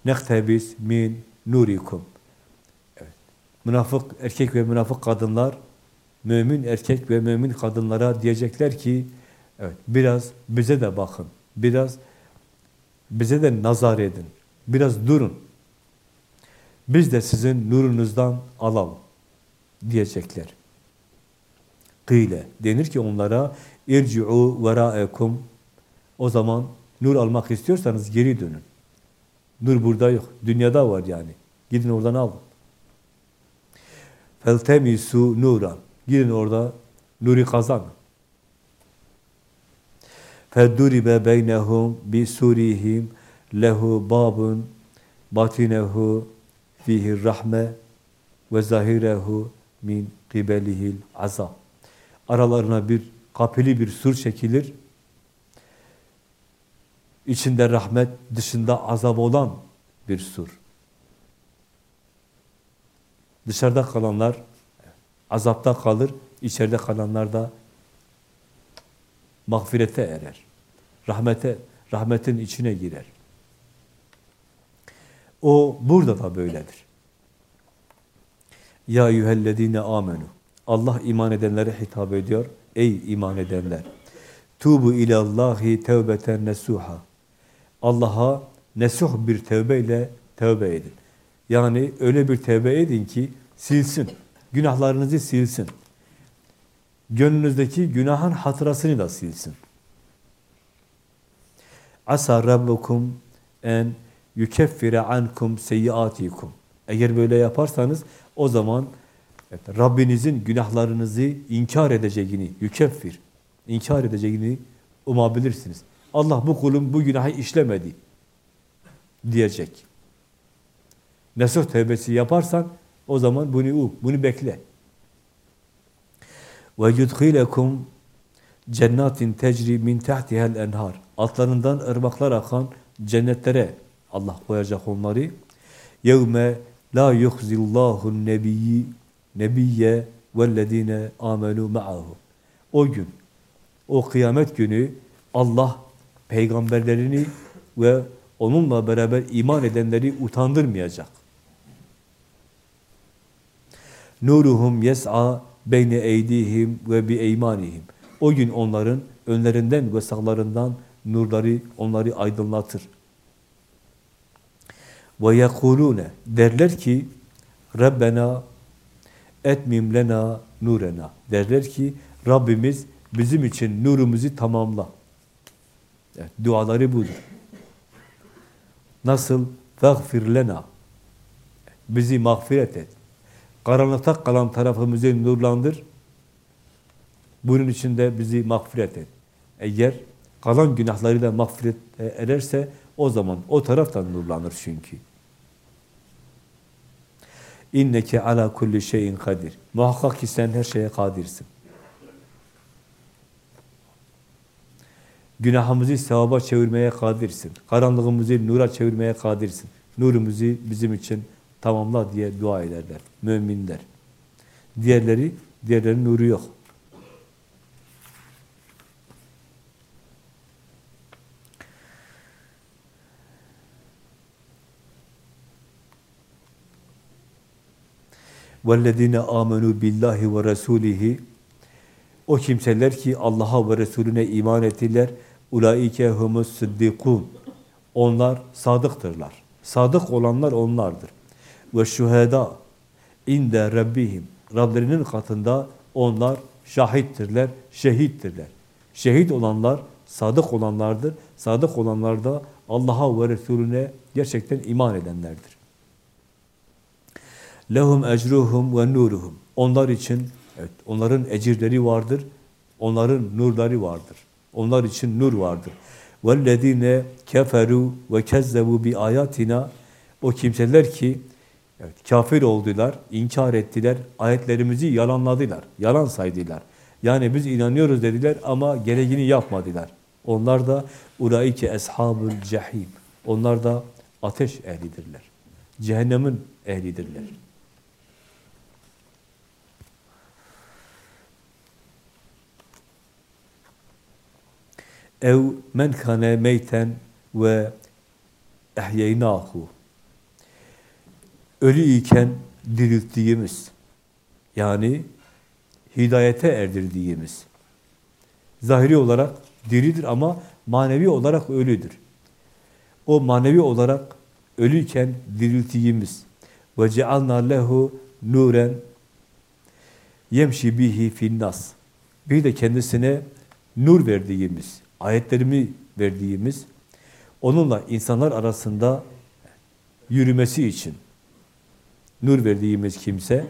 nektebis min nurikum. Evet. Münafık erkek ve münafık kadınlar mümin erkek ve mümin kadınlara diyecekler ki evet biraz bize de bakın. Biraz bize de nazar edin. Biraz durun. Biz de sizin nurunuzdan alalım diyecekler. Kıyle denir ki onlara irci'u veraekum o zaman nur almak istiyorsanız geri dönün. Nur burada yok. Dünyada var yani. Gidin oradan alın. Feltemisu nuran. Gidin orada nuri kazanın. Bi surihim lehu babun batinehu fihi rahme ve zahirehu min kibelihil azab. Aralarına bir kapili bir sur çekilir içinde rahmet, dışında azap olan bir sur. Dışarıda kalanlar azapta kalır, içeride kalanlar da mağfirete erer. Rahmete, rahmetin içine girer. O burada da böyledir. Ya eyyühellezine amenu. Allah iman edenlere hitap ediyor. Ey iman edenler. Tubu ilallahi tevbeten nesuha. Allah'a nesuh bir tevbeyle tevbe edin. Yani öyle bir tevbe edin ki silsin. Günahlarınızı silsin. Gönlünüzdeki günahın hatırasını da silsin. Asa rabbukum en yukeffire ankum seyyiatikum. Eğer böyle yaparsanız o zaman evet, Rabbinizin günahlarınızı inkar edeceğini, yükeffir, inkar edeceğini umabilirsiniz. Allah bu kulum bu günahı işlemedi diyecek. Nesuh tevbesi yaparsan o zaman bunu um, bunu bekle. Ve yudkhilekum cennetin tecri min tahtiha'l enhar. Altlarından ırmaklar akan cennetlere Allah koyacak onları. Yevme la yuhzillahu nebiyyi nebiyye vellezine amenu ma'ahu. O gün, o kıyamet günü Allah peygamberlerini ve onunla beraber iman edenleri utandırmayacak. Nuruhum yes'a beyne eydihim ve bi eymanihim. O gün onların önlerinden ve sağlarından nurları onları aydınlatır. Ve yekulune derler ki Rabbena etmim lena nurena. Derler ki Rabbimiz bizim için nurumuzu tamamla. Evet, duaları budur. Nasıl? Fagfir lena. Bizi mağfiret et. Karanlıkta kalan tarafımızı nurlandır. Bunun için de bizi mağfiret et. Eğer kalan günahları da mağfiret ederse o zaman o taraftan nurlanır çünkü. İnneke ala kulli şeyin kadir. Muhakkak ki sen her şeye kadirsin. Günahımızı sevaba çevirmeye kadirsin. Karanlığımızı nura çevirmeye kadirsin. Nurumuzu bizim için tamamla diye dua ederler. Müminler. Diğerleri, diğerlerinin nuru yok. وَالَّذ۪ينَ آمَنُوا بِاللّٰهِ وَرَسُولِهِ O kimseler ki Allah'a ve Resulüne iman ettiler, ulaike humus sıddikun. Onlar sadıktırlar. Sadık olanlar onlardır. ve şuhada inde rabbihim. Rablerinin katında onlar şahittirler, şehittirler. Şehit olanlar sadık olanlardır. Sadık olanlar da Allah'a ve Resulüne gerçekten iman edenlerdir. Lehum ecruhum ve nuruhum. Onlar için evet onların ecirleri vardır. Onların nurları vardır. Onlar için nur vardır. Vellezine keferu vekezzebu bi ayatina o kimseler ki evet, kafir oldular, inkar ettiler, ayetlerimizi yalanladılar, yalan saydılar. Yani biz inanıyoruz dediler ama gereğini yapmadılar. Onlar da ulaike eshabul cehim. Onlar da ateş ehlidirler. Cehennemin ehlidirler. ev men kane meyten ve ehyeynahu ölü iken dirilttiğimiz yani hidayete erdirdiğimiz zahiri olarak diridir ama manevi olarak ölüdür. O manevi olarak ölüyken dirilttiğimiz ve cealna lehu nuren yemşi bihi finnas bir de kendisine nur verdiğimiz ayetlerimi verdiğimiz, onunla insanlar arasında yürümesi için nur verdiğimiz kimse,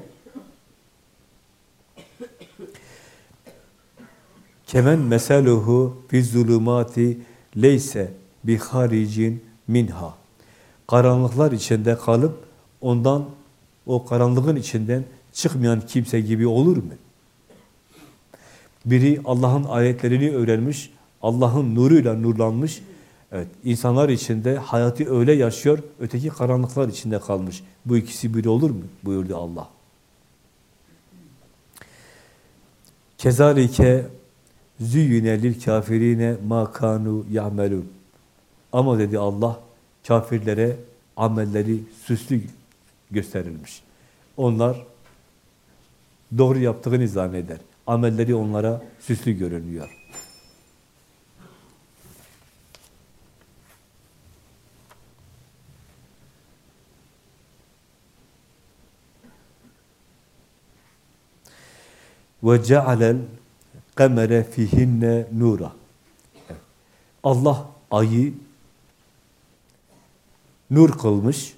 kemen meseluhu fi zulumati leyse bi haricin minha. Karanlıklar içinde kalıp ondan o karanlığın içinden çıkmayan kimse gibi olur mu? Biri Allah'ın ayetlerini öğrenmiş, Allah'ın nuruyla nurlanmış. Evet, insanlar içinde hayatı öyle yaşıyor, öteki karanlıklar içinde kalmış. Bu ikisi biri olur mu? buyurdu Allah. Kezalike züyyüne lil kafirine ma kanu ya'melun. Ama dedi Allah, kafirlere amelleri süslü gösterilmiş. Onlar doğru yaptığını zanneder. Amelleri onlara süslü görünüyor. Ve cealel kamere fihinne nura. Allah ayı nur kılmış.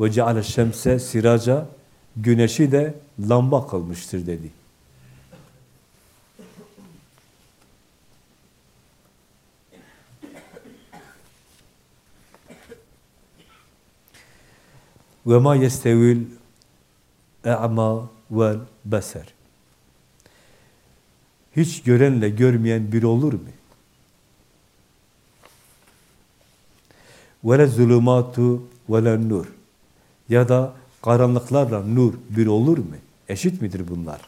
Ve ceale şemse siraca güneşi de lamba kılmıştır dedi. Ve ma yestevil e'ma vel beser. Hiç görenle görmeyen bir olur mu? Ve le zulumatu ve le nur. Ya da karanlıklarla nur bir olur mu? Eşit midir bunlar?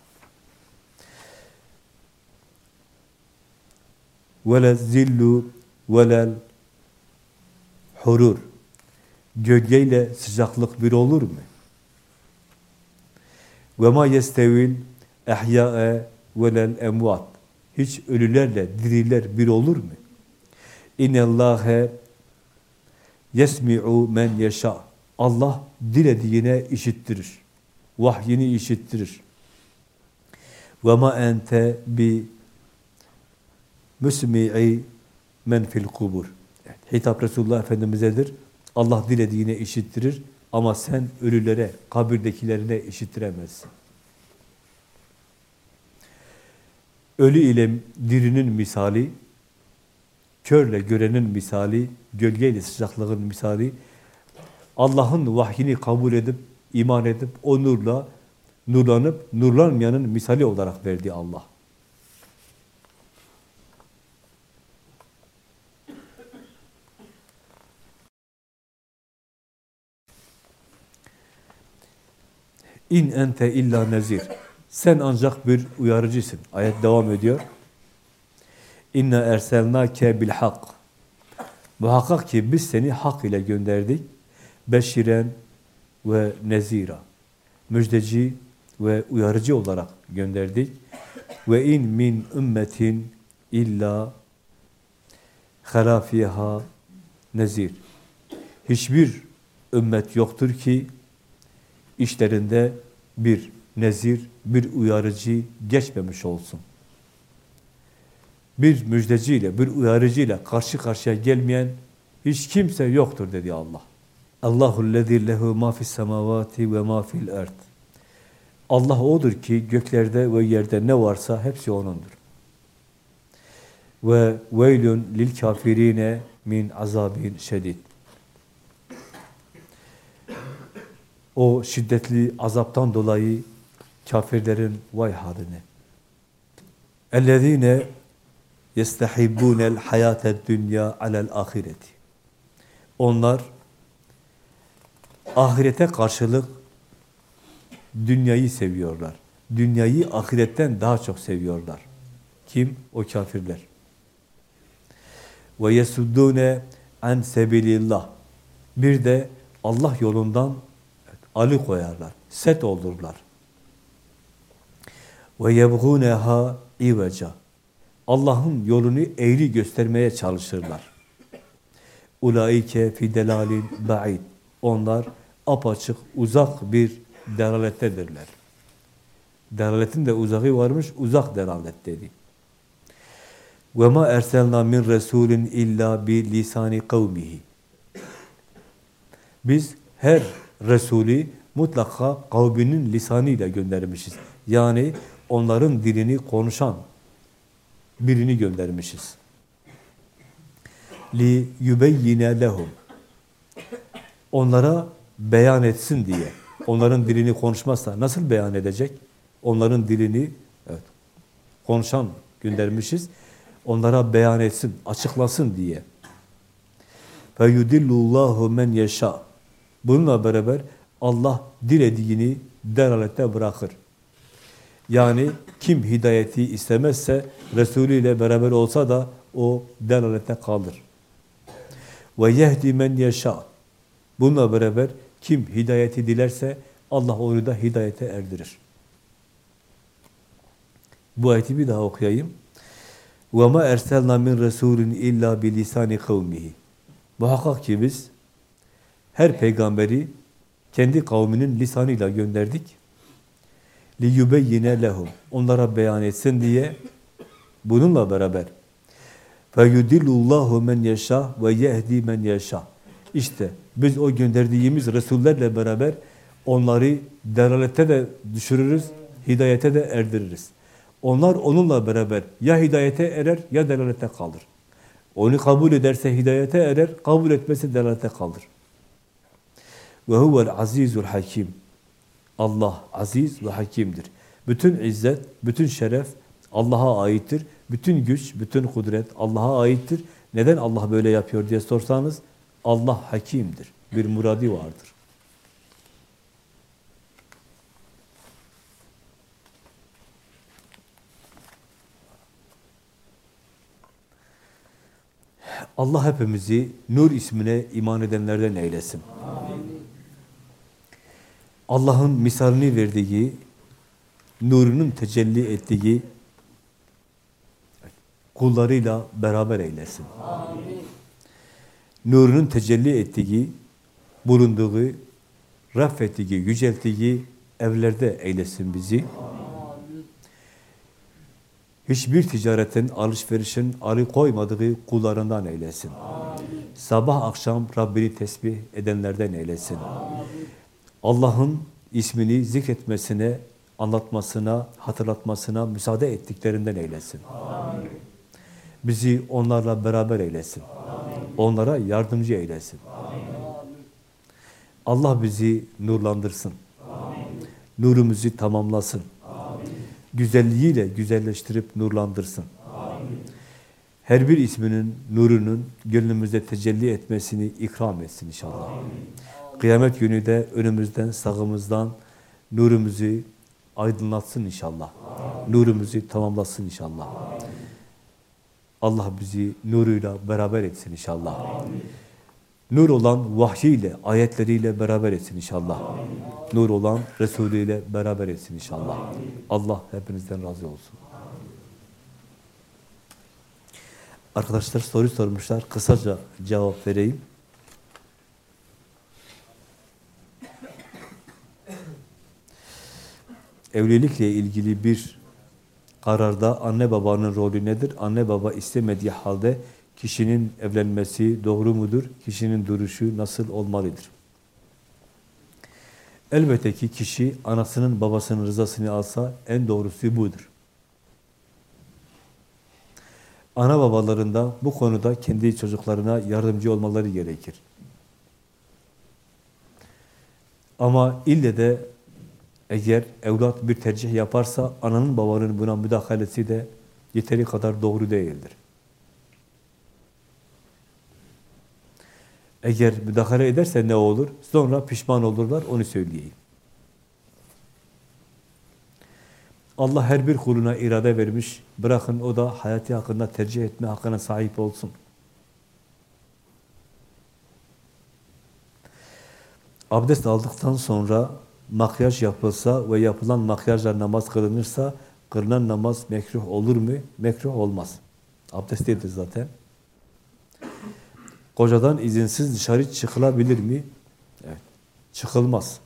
Ve le zillu ve le hurur. Gölgeyle sıcaklık bir olur mu? Ve ma yestevil velel emvat. Hiç ölülerle diriler bir olur mu? İnnellâhe yesmi'u men yeşâ. Allah dilediğine işittirir. Vahyini işittirir. Ve ma ente bi müsmi'i men fil kubur. Hitap Resulullah Efendimiz'edir. Allah dilediğine işittirir ama sen ölülere, kabirdekilerine işittiremezsin. Ölü ile dirinin misali, körle görenin misali, gölgeyle sıcaklığın misali, Allah'ın vahyini kabul edip, iman edip, o nurla nurlanıp, nurlanmayanın misali olarak verdi Allah. İn ente illa nezir. Sen ancak bir uyarıcısın. Ayet devam ediyor. İnna erselnake bil hak. Muhakkak ki biz seni hak ile gönderdik. Beşiren ve nezira. Müjdeci ve uyarıcı olarak gönderdik. Ve in min ümmetin illa halafiha nezir. Hiçbir ümmet yoktur ki işlerinde bir nezir, bir uyarıcı geçmemiş olsun. Bir müjdeciyle, bir uyarıcıyla karşı karşıya gelmeyen hiç kimse yoktur dedi Allah. Allahu lezî lehu mâ fis semâvâti ve mâ fil erd. Allah odur ki göklerde ve yerde ne varsa hepsi O'nundur. Ve veylün lil kafirine min azabin şedid. O şiddetli azaptan dolayı kafirlerin vay haline. اَلَّذ۪ينَ يَسْتَحِبُّونَ الْحَيَاةَ الدُّنْيَا عَلَى الْآخِرَةِ Onlar ahirete karşılık dünyayı seviyorlar. Dünyayı ahiretten daha çok seviyorlar. Kim? O kafirler. Ve yesuddune an sebilillah. Bir de Allah yolundan alı koyarlar. Set olurlar. Ve yebğûneha iveca. Allah'ın yolunu eğri göstermeye çalışırlar. Ulaike fi delalin ba'id. Onlar apaçık, uzak bir delalettedirler. Delaletin de uzağı varmış, uzak delalet dedi. Ve ma erselna min resulin illa bi lisani kavmihi. Biz her Resulü mutlaka kavminin lisanıyla göndermişiz. Yani onların dilini konuşan birini göndermişiz. li yubeyyine lehum onlara beyan etsin diye. Onların dilini konuşmazsa nasıl beyan edecek? Onların dilini evet, konuşan göndermişiz. Onlara beyan etsin, açıklasın diye. Fe yudillullahu men yeşâ. Bununla beraber Allah dilediğini delalette bırakır. Yani kim hidayeti istemezse Resulü ile beraber olsa da o delalette kalır. Ve yehdi men yeşâ. Bununla beraber kim hidayeti dilerse Allah onu da hidayete erdirir. Bu ayeti bir daha okuyayım. وَمَا اَرْسَلْنَا مِنْ رَسُولٍ اِلَّا بِلِسَانِ قَوْمِهِ Muhakkak ki biz her peygamberi kendi kavminin lisanıyla gönderdik. لِيُبَيِّنَ لَهُمْ Onlara beyan etsin diye bununla beraber فَيُدِلُّ اللّٰهُ مَنْ يَشَى وَيَهْدِي مَنْ يَشَى İşte biz o gönderdiğimiz Resullerle beraber onları delalete de düşürürüz, hidayete de erdiririz. Onlar onunla beraber ya hidayete erer ya delalete kalır. Onu kabul ederse hidayete erer, kabul etmesi delalete kalır. Ve huvel azizul hakim. Allah aziz ve hakimdir. Bütün izzet, bütün şeref Allah'a aittir. Bütün güç, bütün kudret Allah'a aittir. Neden Allah böyle yapıyor diye sorsanız Allah hakimdir. Bir muradi vardır. Allah hepimizi Nur ismine iman edenlerden eylesin. Allah'ın misalini verdiği, nurunun tecelli ettiği kullarıyla beraber eylesin. Amin. Nurunun tecelli ettiği, bulunduğu, raffettiği, yücelttiği evlerde eylesin bizi. Amin. Hiçbir ticaretin, alışverişin arı koymadığı kullarından eylesin. Amin. Sabah akşam Rabbini tesbih edenlerden eylesin. Allah'ın ismini zikretmesine, anlatmasına, hatırlatmasına müsaade ettiklerinden eylesin. Amin. Bizi onlarla beraber eylesin. Amin. Onlara yardımcı eylesin. Amin. Allah bizi nurlandırsın. Amin. Nurumuzu tamamlasın. Amin. Güzelliğiyle güzelleştirip nurlandırsın. Her bir isminin, nurunun gönlümüzde tecelli etmesini ikram etsin inşallah. Amin. Kıyamet günü de önümüzden, sağımızdan nurumuzu aydınlatsın inşallah. Amin. Nurumuzu tamamlasın inşallah. Allah bizi nuruyla beraber etsin inşallah. Nur olan vahyiyle, ayetleriyle beraber etsin inşallah. Nur olan Resulü ile beraber etsin inşallah. Allah hepinizden razı olsun. Arkadaşlar soru sormuşlar. Kısaca cevap vereyim. Evlilikle ilgili bir kararda anne babanın rolü nedir? Anne baba istemediği halde kişinin evlenmesi doğru mudur? Kişinin duruşu nasıl olmalıdır? Elbette ki kişi anasının babasının rızasını alsa en doğrusu budur. Ana babalarında bu konuda kendi çocuklarına yardımcı olmaları gerekir. Ama ille de eğer evlat bir tercih yaparsa ananın babanın buna müdahalesi de yeteri kadar doğru değildir. Eğer müdahale ederse ne olur? Sonra pişman olurlar, onu söyleyeyim. Allah her bir kuluna irade vermiş. Bırakın o da hayatı hakkında tercih etme hakkına sahip olsun. Abdest aldıktan sonra makyaj yapılsa ve yapılan makyajla namaz kılınırsa kılınan namaz mekruh olur mu? Mekruh olmaz. Abdest değildir zaten. Kocadan izinsiz dışarı çıkılabilir mi? Evet. Çıkılmaz.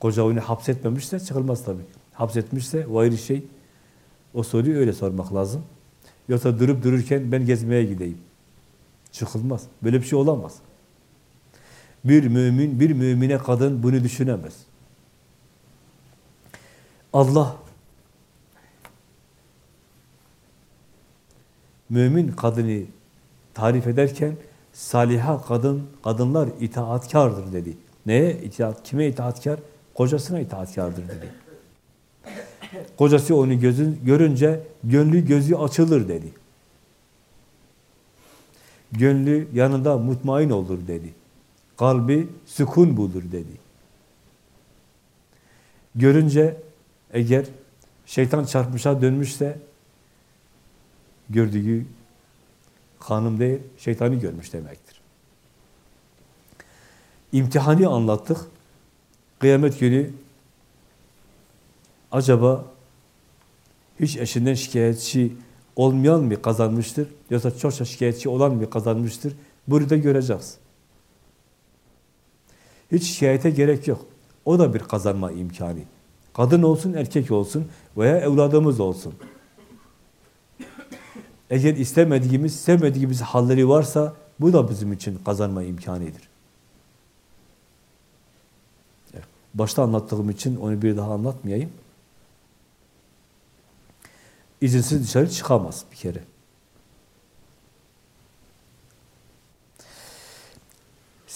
Koca onu hapsetmemişse çıkılmaz tabii. Hapsetmişse o ayrı şey. O soruyu öyle sormak lazım. Yoksa durup dururken ben gezmeye gideyim. Çıkılmaz. Böyle bir şey olamaz. Bir mümin, bir mümine kadın bunu düşünemez. Allah mümin kadını tarif ederken saliha kadın, kadınlar itaatkardır dedi. Neye itaat? Kime itaatkar? Kocasına itaatkardır dedi. Kocası onu gözün, görünce gönlü gözü açılır dedi. Gönlü yanında mutmain olur dedi. Kalbi sükun bulur dedi. Görünce eğer şeytan çarpmışa dönmüşse gördüğü hanım değil, şeytanı görmüş demektir. İmtihanı anlattık. Kıyamet günü acaba hiç eşinden şikayetçi olmayan mı kazanmıştır? Yoksa çokça şikayetçi olan mı kazanmıştır? Burada göreceğiz. Hiç şikayete gerek yok. O da bir kazanma imkanı. Kadın olsun, erkek olsun veya evladımız olsun. Eğer istemediğimiz, sevmediğimiz halleri varsa bu da bizim için kazanma imkanıdır. Başta anlattığım için onu bir daha anlatmayayım. İzinsiz dışarı çıkamaz bir kere.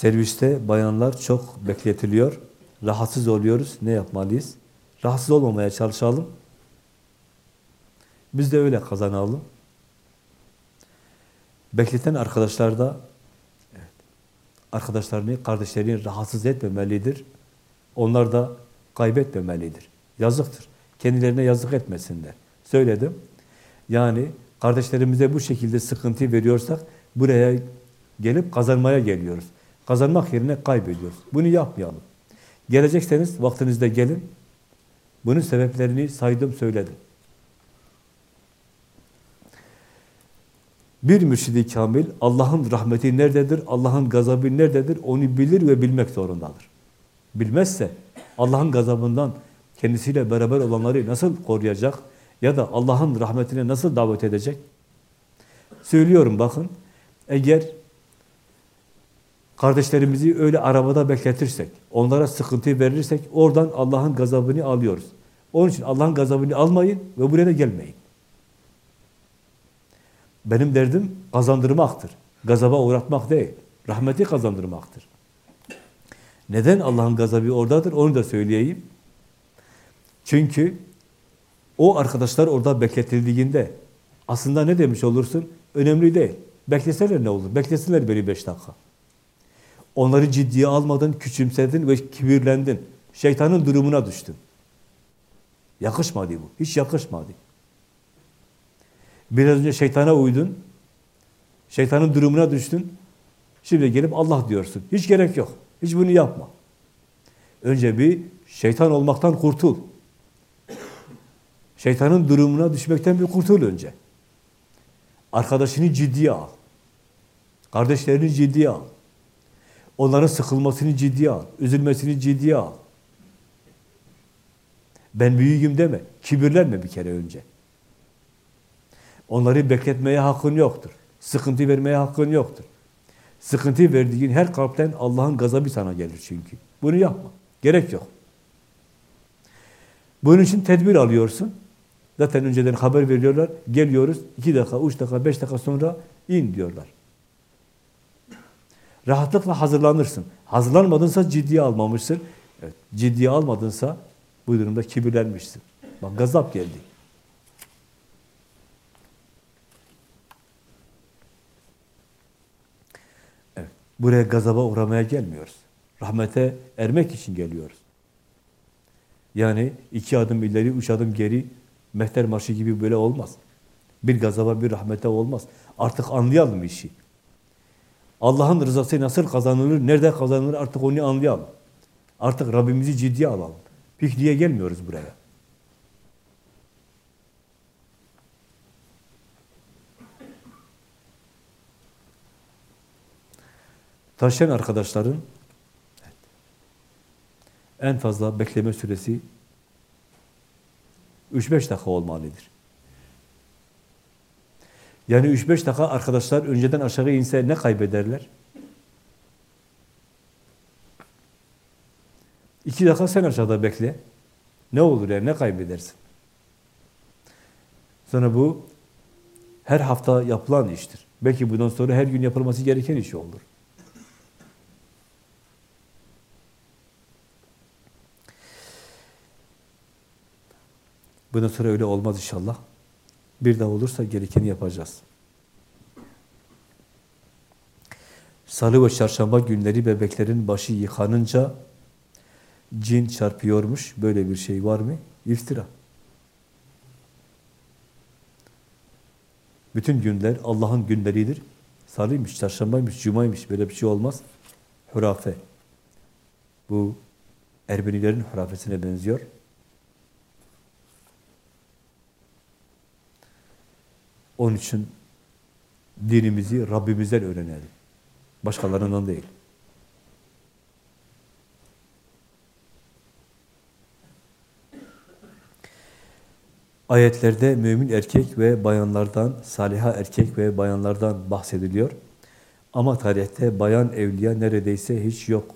Serviste bayanlar çok bekletiliyor. Rahatsız oluyoruz. Ne yapmalıyız? Rahatsız olmamaya çalışalım. Biz de öyle kazanalım. Bekleten arkadaşlar da arkadaşlarını, kardeşlerini rahatsız etmemelidir. Onlar da kaybetmemelidir. Yazıktır. Kendilerine yazık etmesinler. Söyledim. Yani kardeşlerimize bu şekilde sıkıntı veriyorsak buraya gelip kazanmaya geliyoruz. Kazanmak yerine kaybediyoruz. Bunu yapmayalım. Gelecekseniz vaktinizde gelin. Bunun sebeplerini saydım, söyledim. Bir mürşidi kamil Allah'ın rahmeti nerededir, Allah'ın gazabı nerededir onu bilir ve bilmek zorundadır. Bilmezse Allah'ın gazabından kendisiyle beraber olanları nasıl koruyacak ya da Allah'ın rahmetine nasıl davet edecek? Söylüyorum bakın, eğer kardeşlerimizi öyle arabada bekletirsek, onlara sıkıntı verirsek oradan Allah'ın gazabını alıyoruz. Onun için Allah'ın gazabını almayın ve buraya da gelmeyin. Benim derdim kazandırmaktır. Gazaba uğratmak değil. Rahmeti kazandırmaktır. Neden Allah'ın gazabı oradadır? Onu da söyleyeyim. Çünkü o arkadaşlar orada bekletildiğinde aslında ne demiş olursun? Önemli değil. Bekleseler ne olur? Beklesinler beni beş dakika. Onları ciddiye almadın, küçümsedin ve kibirlendin. Şeytanın durumuna düştün. Yakışmadı bu. Hiç yakışmadı. Biraz önce şeytana uydun. Şeytanın durumuna düştün. Şimdi gelip Allah diyorsun. Hiç gerek yok. Hiç bunu yapma. Önce bir şeytan olmaktan kurtul. Şeytanın durumuna düşmekten bir kurtul önce. Arkadaşını ciddiye al. Kardeşlerini ciddiye al. Onların sıkılmasını ciddiye al. Üzülmesini ciddiye al. Ben büyüğüm deme. Kibirlenme bir kere önce. Onları bekletmeye hakkın yoktur. Sıkıntı vermeye hakkın yoktur. Sıkıntı verdiğin her kalpten Allah'ın gazabı sana gelir çünkü. Bunu yapma. Gerek yok. Bunun için tedbir alıyorsun. Zaten önceden haber veriyorlar. Geliyoruz. iki dakika, üç dakika, beş dakika sonra in diyorlar. Rahatlıkla hazırlanırsın. Hazırlanmadınsa ciddiye almamışsın. Evet, ciddiye almadınsa bu durumda kibirlenmişsin. Bak gazap geldi. Buraya gazaba uğramaya gelmiyoruz. Rahmete ermek için geliyoruz. Yani iki adım ileri, üç adım geri, mehter marşı gibi böyle olmaz. Bir gazaba, bir rahmete olmaz. Artık anlayalım işi. Allah'ın rızası nasıl kazanılır, nerede kazanılır artık onu anlayalım. Artık Rabbimizi ciddiye alalım. Pikniğe gelmiyoruz buraya. Taşıyan arkadaşların en fazla bekleme süresi 3-5 dakika olmalıdır. Yani 3-5 dakika arkadaşlar önceden aşağı inse ne kaybederler? 2 dakika sen aşağıda bekle. Ne olur yani ne kaybedersin? Sonra bu her hafta yapılan iştir. Belki bundan sonra her gün yapılması gereken iş olur. Bundan sonra öyle olmaz inşallah. Bir daha olursa gerekeni yapacağız. Salı ve çarşamba günleri bebeklerin başı yıkanınca cin çarpıyormuş. Böyle bir şey var mı? İftira. Bütün günler Allah'ın günleridir. Salıymış, çarşambaymış, cumaymış. Böyle bir şey olmaz. Hurafe. Bu Erbenilerin hurafesine benziyor. Onun için dinimizi Rabbimizden öğrenelim. Başkalarından değil. Ayetlerde mümin erkek ve bayanlardan, saliha erkek ve bayanlardan bahsediliyor. Ama tarihte bayan evliya neredeyse hiç yok.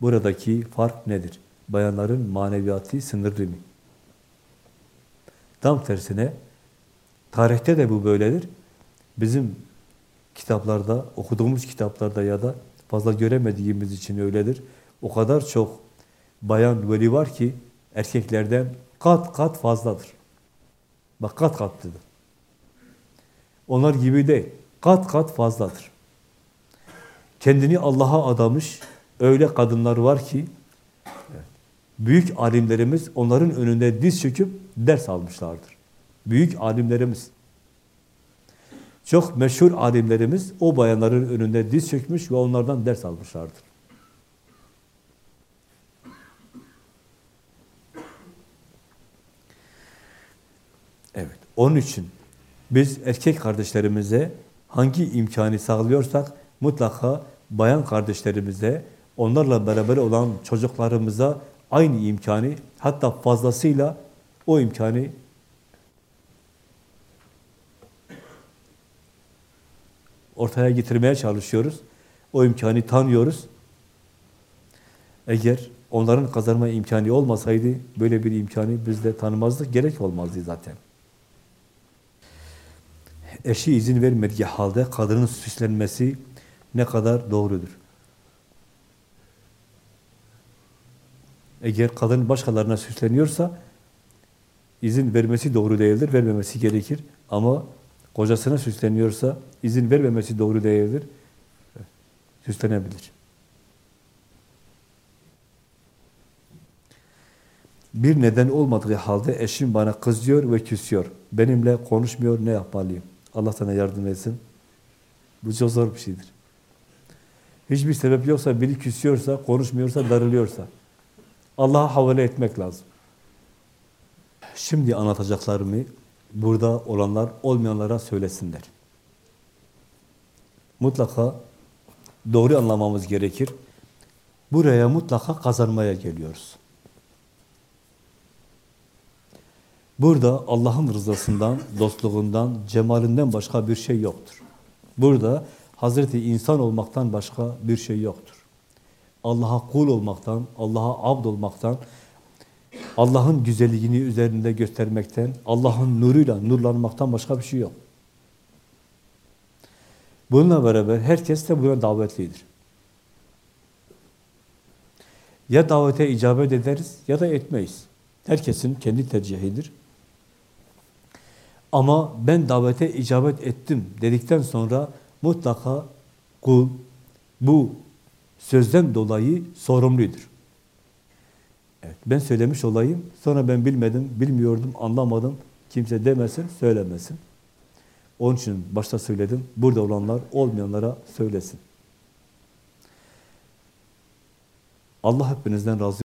Buradaki fark nedir? Bayanların maneviyatı sınırlı mı? Tam tersine, tarihte de bu böyledir. Bizim kitaplarda, okuduğumuz kitaplarda ya da fazla göremediğimiz için öyledir. O kadar çok bayan veli var ki erkeklerden kat kat fazladır. Bak kat katlıdır. Onlar gibi değil. Kat kat fazladır. Kendini Allah'a adamış öyle kadınlar var ki büyük alimlerimiz onların önünde diz çöküp ders almışlardır. Büyük alimlerimiz. Çok meşhur alimlerimiz o bayanların önünde diz çökmüş ve onlardan ders almışlardır. Evet, onun için biz erkek kardeşlerimize hangi imkanı sağlıyorsak mutlaka bayan kardeşlerimize, onlarla beraber olan çocuklarımıza aynı imkanı, hatta fazlasıyla o imkanı ortaya getirmeye çalışıyoruz. O imkanı tanıyoruz. Eğer onların kazanma imkanı olmasaydı, böyle bir imkanı biz de tanımazdık, gerek olmazdı zaten. Eşi izin vermediği halde kadının süslenmesi ne kadar doğrudur? Eğer kadın başkalarına süsleniyorsa, izin vermesi doğru değildir, vermemesi gerekir. Ama kocasına süsleniyorsa, izin vermemesi doğru değildir, süslenebilir. Bir neden olmadığı halde eşim bana kızıyor ve küsüyor. Benimle konuşmuyor, ne yapmalıyım? Allah sana yardım etsin. Bu çok zor bir şeydir. Hiçbir sebep yoksa, biri küsüyorsa, konuşmuyorsa, darılıyorsa, Allah'a havale etmek lazım. Şimdi anlatacaklarımı burada olanlar olmayanlara söylesinler. Mutlaka doğru anlamamız gerekir. Buraya mutlaka kazanmaya geliyoruz. Burada Allah'ın rızasından, dostluğundan, cemalinden başka bir şey yoktur. Burada Hazreti insan olmaktan başka bir şey yoktur. Allah'a kul olmaktan, Allah'a abd olmaktan, Allah'ın güzelliğini üzerinde göstermekten, Allah'ın nuruyla nurlanmaktan başka bir şey yok. Bununla beraber herkes de buna davetlidir. Ya davete icabet ederiz ya da etmeyiz. Herkesin kendi tercihidir. Ama ben davete icabet ettim dedikten sonra mutlaka kul bu sözden dolayı sorumludur. Evet, ben söylemiş olayım, sonra ben bilmedim, bilmiyordum, anlamadım, kimse demesin, söylemesin. Onun için başta söyledim, burada olanlar olmayanlara söylesin. Allah hepinizden razı